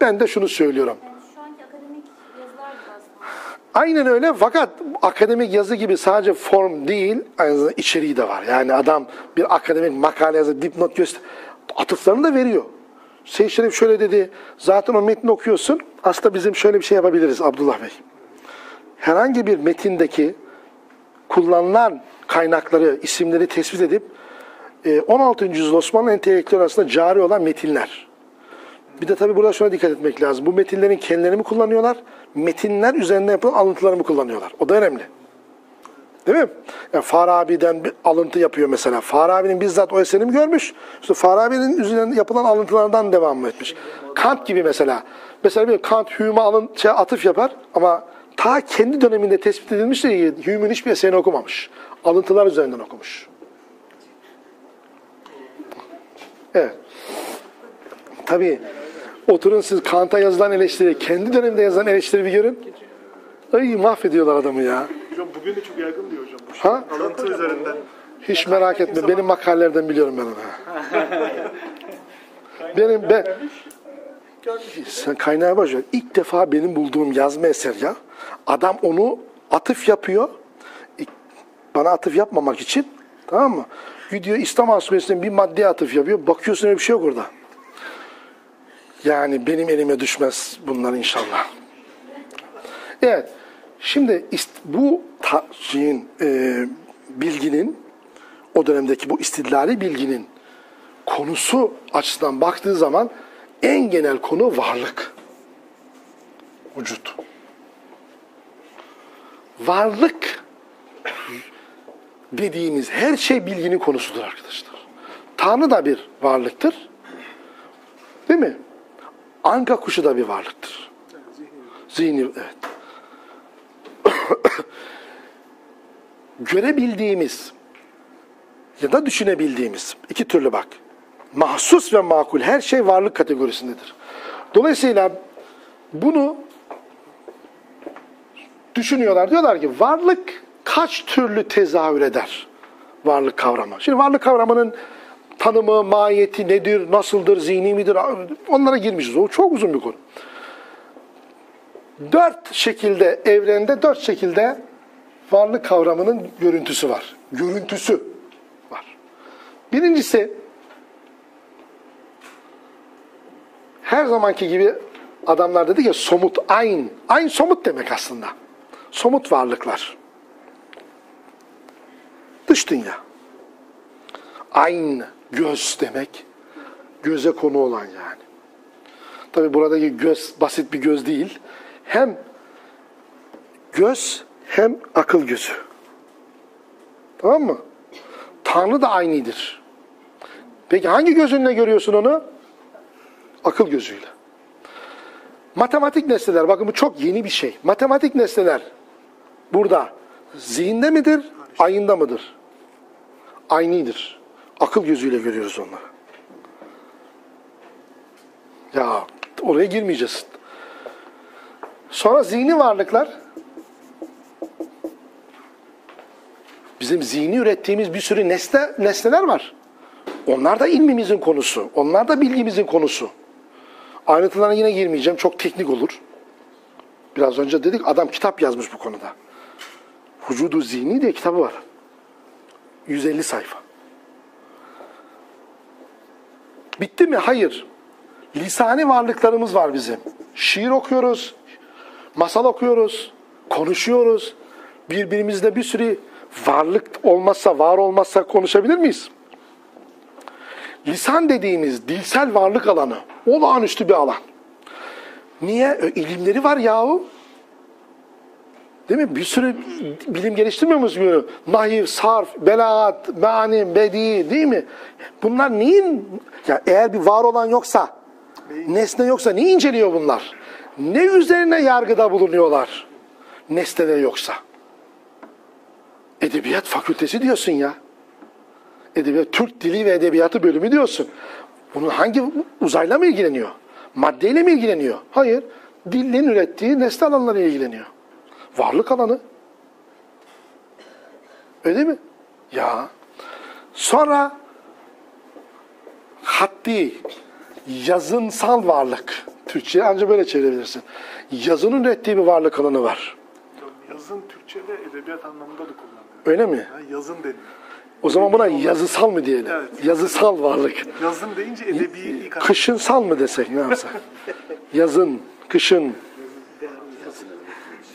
Ben de şunu söylüyorum. Yani şu anki akademik yazılar gibi aslında. Aynen öyle fakat akademik yazı gibi sadece form değil, içeriği de var. Yani adam bir akademik makale yazıp dipnot göster, atıflarını da veriyor. Seyyid Şerif şöyle dedi, zaten o metni okuyorsun, aslında bizim şöyle bir şey yapabiliriz Abdullah Bey. Herhangi bir metindeki kullanılan kaynakları, isimleri tespit edip e, 16. yüzyıl Osmanlı entelektüel arasında cari olan metinler. Bir de tabii burada şuna dikkat etmek lazım. Bu metinlerin kendilerini mi kullanıyorlar? Metinler üzerinde yapılan alıntıları mı kullanıyorlar? O da önemli. Değil mi? Yani Farabi'den bir alıntı yapıyor mesela. Farabi'nin bizzat o eserini görmüş. İşte Farabi'nin üzerinde yapılan alıntılardan devam etmiş. Kant gibi mesela. Mesela bir Kant Hume'a alın, şey, atıf yapar ama ta kendi döneminde tespit edilmiş de Hume'un hiçbir eserini okumamış. Alıntılar üzerinden okumuş. Evet. Tabii oturun siz Kant'a yazılan eleştiri, kendi döneminde yazılan eleştiri bir görün. Ay mahvediyorlar adamı ya. Hocam Bugün de çok yaygın diyor hocam bu şey. Ha? Alıntı üzerinden. Hiç merak etme. Benim makalelerden biliyorum ben onu. benim ben sen kaynağı boş ver. İlk defa benim bulduğum yazma eser ya. Adam onu atıf yapıyor. Bana atıf yapmamak için. Tamam mı? Gidiyor İslam Asubesi'nin bir maddeye atıf yapıyor. Bakıyorsun öyle bir şey yok orada. Yani benim elime düşmez bunlar inşallah. Evet. Şimdi bu şeyin, e, bilginin o dönemdeki bu istidlali bilginin konusu açısından baktığı zaman en genel konu varlık. Vücut. Varlık dediğimiz her şey bilginin konusudur arkadaşlar. Tanrı da bir varlıktır. Değil mi? Anka kuşu da bir varlıktır. Zihni, evet. Görebildiğimiz ya da düşünebildiğimiz iki türlü bak. Mahsus ve makul her şey varlık kategorisindedir. Dolayısıyla bunu düşünüyorlar. Diyorlar ki varlık kaç türlü tezahür eder? Varlık kavramı. Şimdi varlık kavramının tanımı, mahiyeti nedir, nasıldır, zihni midir? Onlara girmişiz. O çok uzun bir konu. Dört şekilde, evrende dört şekilde varlık kavramının görüntüsü var. Görüntüsü var. Birincisi her zamanki gibi adamlar dedi ki somut, ayn. Ayn somut demek aslında. Somut varlıklar. Dış dünya. Ayn, göz demek. Göze konu olan yani. Tabi buradaki göz basit bir göz değil. Hem göz hem akıl gözü. Tamam mı? Tanrı da aynıdır. Peki hangi gözünle görüyorsun onu? Akıl gözüyle. Matematik nesneler, bakın bu çok yeni bir şey. Matematik nesneler burada zihinde midir, ayında mıdır? Aynıdır. Akıl gözüyle görüyoruz onları. Ya oraya girmeyeceğiz. Sonra zihni varlıklar bizim zihni ürettiğimiz bir sürü nesne, nesneler var. Onlar da ilmimizin konusu. Onlar da bilgimizin konusu. Ayrıntılarına yine girmeyeceğim. Çok teknik olur. Biraz önce dedik adam kitap yazmış bu konuda. Vücudu Zihni diye kitabı var. 150 sayfa. Bitti mi? Hayır. Lisani varlıklarımız var bizim. Şiir okuyoruz, masal okuyoruz, konuşuyoruz. Birbirimizle bir sürü varlık olmazsa, var olmazsa konuşabilir miyiz? Lisan dediğimiz dilsel varlık alanı olağanüstü bir alan. Niye? Ö, ilimleri var yahu. Değil mi? Bir sürü bilim geliştirmiyor muyuz? Nahiv, sarf, belaat, meani, bedi değil mi? Bunlar neyin? Ya eğer bir var olan yoksa, nesne yoksa niye inceliyor bunlar? Ne üzerine yargıda bulunuyorlar? Nesneler yoksa. Edebiyat fakültesi diyorsun ya. Edebiyat, Türk Dili ve Edebiyatı bölümü diyorsun. Bunun hangi uzayla mı ilgileniyor? Maddeyle mi ilgileniyor? Hayır. Dilin ürettiği nesne alanlarıyla ilgileniyor. Varlık alanı. Öyle mi? Ya. Sonra haddi, yazınsal varlık. Türkçe'ye ancak böyle çevirebilirsin. Yazının ürettiği bir varlık alanı var. Yazın Türkçe'de edebiyat anlamında da kullanılıyor. Öyle mi? Ha, yazın deniyor. O zaman buna yazısal mı diyelim? Evet. Yazısal varlık. Yazın deyince edebi Kışınsal mı desek ne yapsak? Yazın, kışın.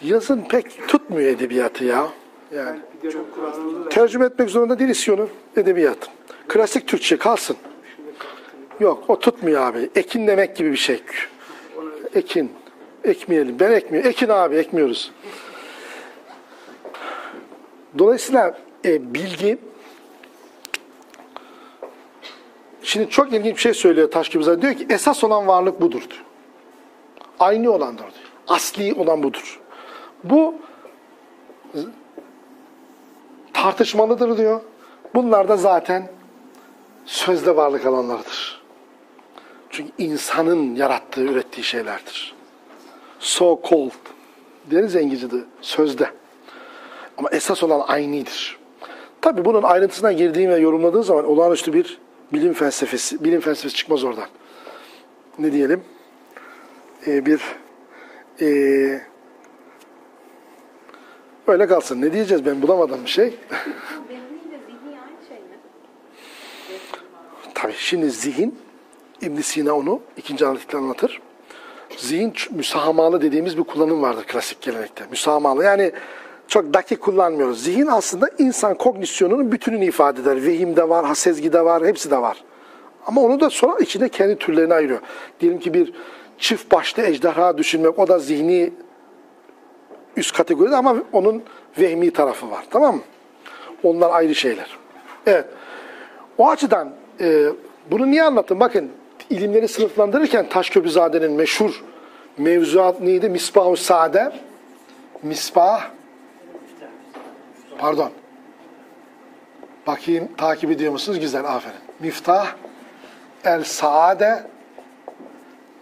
Yazın pek tutmuyor edebiyatı ya. Yani tercüme etmek zorunda değiliz onu edebiyat. Klasik Türkçe kalsın. Yok o tutmuyor abi. Ekin demek gibi bir şey. Ekin. Ekmeyelim. Ben ekmiyorum. Ekin abi ekmiyoruz. Dolayısıyla e, bilgi Şimdi çok ilginç bir şey söylüyor Taşkıbıza. Diyor ki esas olan varlık budur diyor. Aynı olandır diyor. Asli olan budur. Bu tartışmalıdır diyor. Bunlar da zaten sözde varlık alanlarıdır. Çünkü insanın yarattığı, ürettiği şeylerdir. So called deriz İngilizce'de, sözde. Ama esas olan aynidir. Tabi bunun ayrıntısına girdiğin ve yorumladığın zaman olağanüstü bir bilim felsefesi, bilim felsefesi çıkmaz oradan. Ne diyelim? Ee, bir ee, öyle kalsın. Ne diyeceğiz? Ben bulamadım bir şey. Tabii şimdi zihin, ibn Sina onu ikinci analitikte anlatır. Zihin müsahamalı dediğimiz bir kullanım vardır klasik gelenekte. Müsahamalı yani çok dakik kullanmıyoruz. Zihin aslında insan kognisyonunun bütününü ifade eder. Vehimde var, hasezgide var, hepsi de var. Ama onu da sonra içinde kendi türlerine ayırıyor. Diyelim ki bir çift başlı ejderha düşünmek, o da zihni üst kategoride ama onun vehmi tarafı var. Tamam mı? Onlar ayrı şeyler. Evet. O açıdan e, bunu niye anlattım? Bakın ilimleri sınıflandırırken Taşköprüzade'nin meşhur mevzuat neydi? Misbah-ı Sade. Misbah. Pardon. Bakayım takip ediyor musunuz? Güzel, aferin. Miftah, El Saade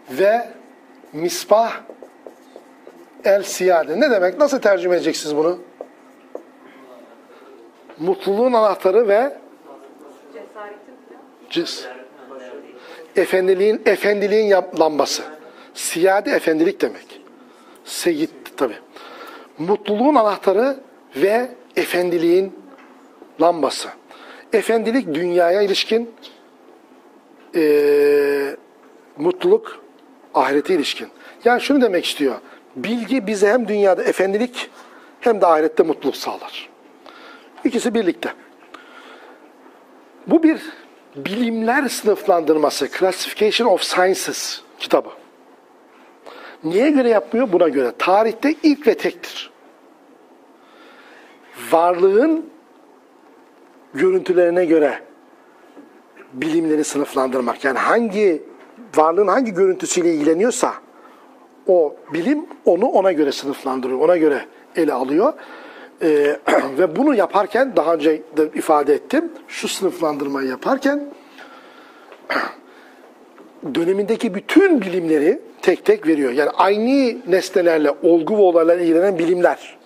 ve Misbah, El Siyade. Ne demek? Nasıl tercüme edeceksiniz bunu? Mutluluğun anahtarı ve. Cız. Efendiliğin, efendiliğin lambası. Siyade efendilik demek. Seyit tabi. Mutluluğun anahtarı ve efendiliğin lambası. Efendilik dünyaya ilişkin, eee, mutluluk ahirete ilişkin. Yani şunu demek istiyor. Bilgi bize hem dünyada efendilik hem de ahirette mutluluk sağlar. İkisi birlikte. Bu bir bilimler sınıflandırması, Classification of Sciences kitabı. Niye göre yapmıyor? Buna göre. Tarihte ilk ve tektir. Varlığın görüntülerine göre bilimleri sınıflandırmak. Yani hangi varlığın hangi görüntüsüyle ilgileniyorsa o bilim onu ona göre sınıflandırıyor, ona göre ele alıyor. Ee, ve bunu yaparken daha önce de ifade ettim. Şu sınıflandırmayı yaparken dönemindeki bütün bilimleri tek tek veriyor. Yani aynı nesnelerle, olgu ve olaylarla ilgilenen bilimler.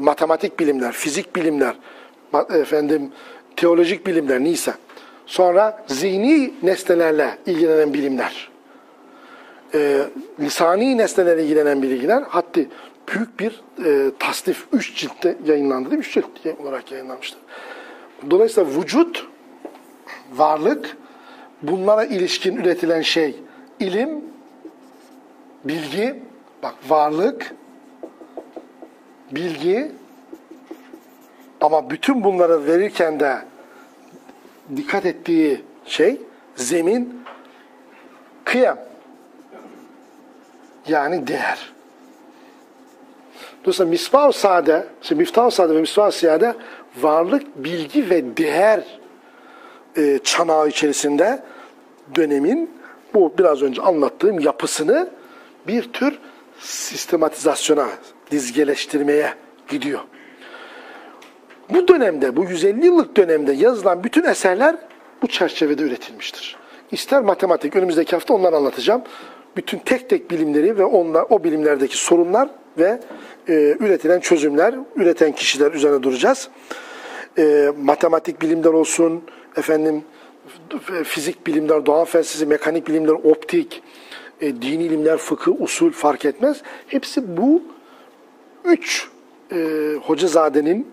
Matematik bilimler, fizik bilimler, efendim teolojik bilimler neyse. Sonra zihni nesnelerle ilgilenen bilimler. Ee, lisani nesnelerle ilgilenen bilgiler hatta büyük bir e, tasnif 3 ciltte yayınlandı değil mi? 3 cilt olarak yayınlanmıştı. Dolayısıyla vücut, varlık, bunlara ilişkin üretilen şey ilim, bilgi, bak varlık, bilgi ama bütün bunları verirken de dikkat ettiği şey zemin, kıyam. Yani değer. Dolayısıyla misbah sade, işte miftah sade ve misbah siyade varlık, bilgi ve değer e, çanağı içerisinde dönemin bu biraz önce anlattığım yapısını bir tür sistematizasyona, dizgeleştirmeye gidiyor. Bu dönemde, bu 150 yıllık dönemde yazılan bütün eserler bu çerçevede üretilmiştir. İster matematik, önümüzdeki hafta onları anlatacağım. Bütün tek tek bilimleri ve onlar, o bilimlerdeki sorunlar ve e, üretilen çözümler, üreten kişiler üzerine duracağız. E, matematik bilimler olsun, efendim fizik bilimler, doğa felsefesi, mekanik bilimler, optik, e, dini ilimler, fıkıh, usul fark etmez. Hepsi bu üç e, Hocazade'nin,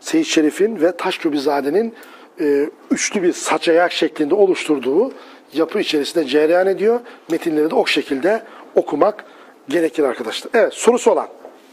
Seyit Şerif'in ve Taşköprüzade'nin e, üçlü bir saç ayak şeklinde oluşturduğu yapı içerisinde cereyan ediyor. Metinleri de o şekilde okumak gerekir arkadaşlar. Evet sorusu olan.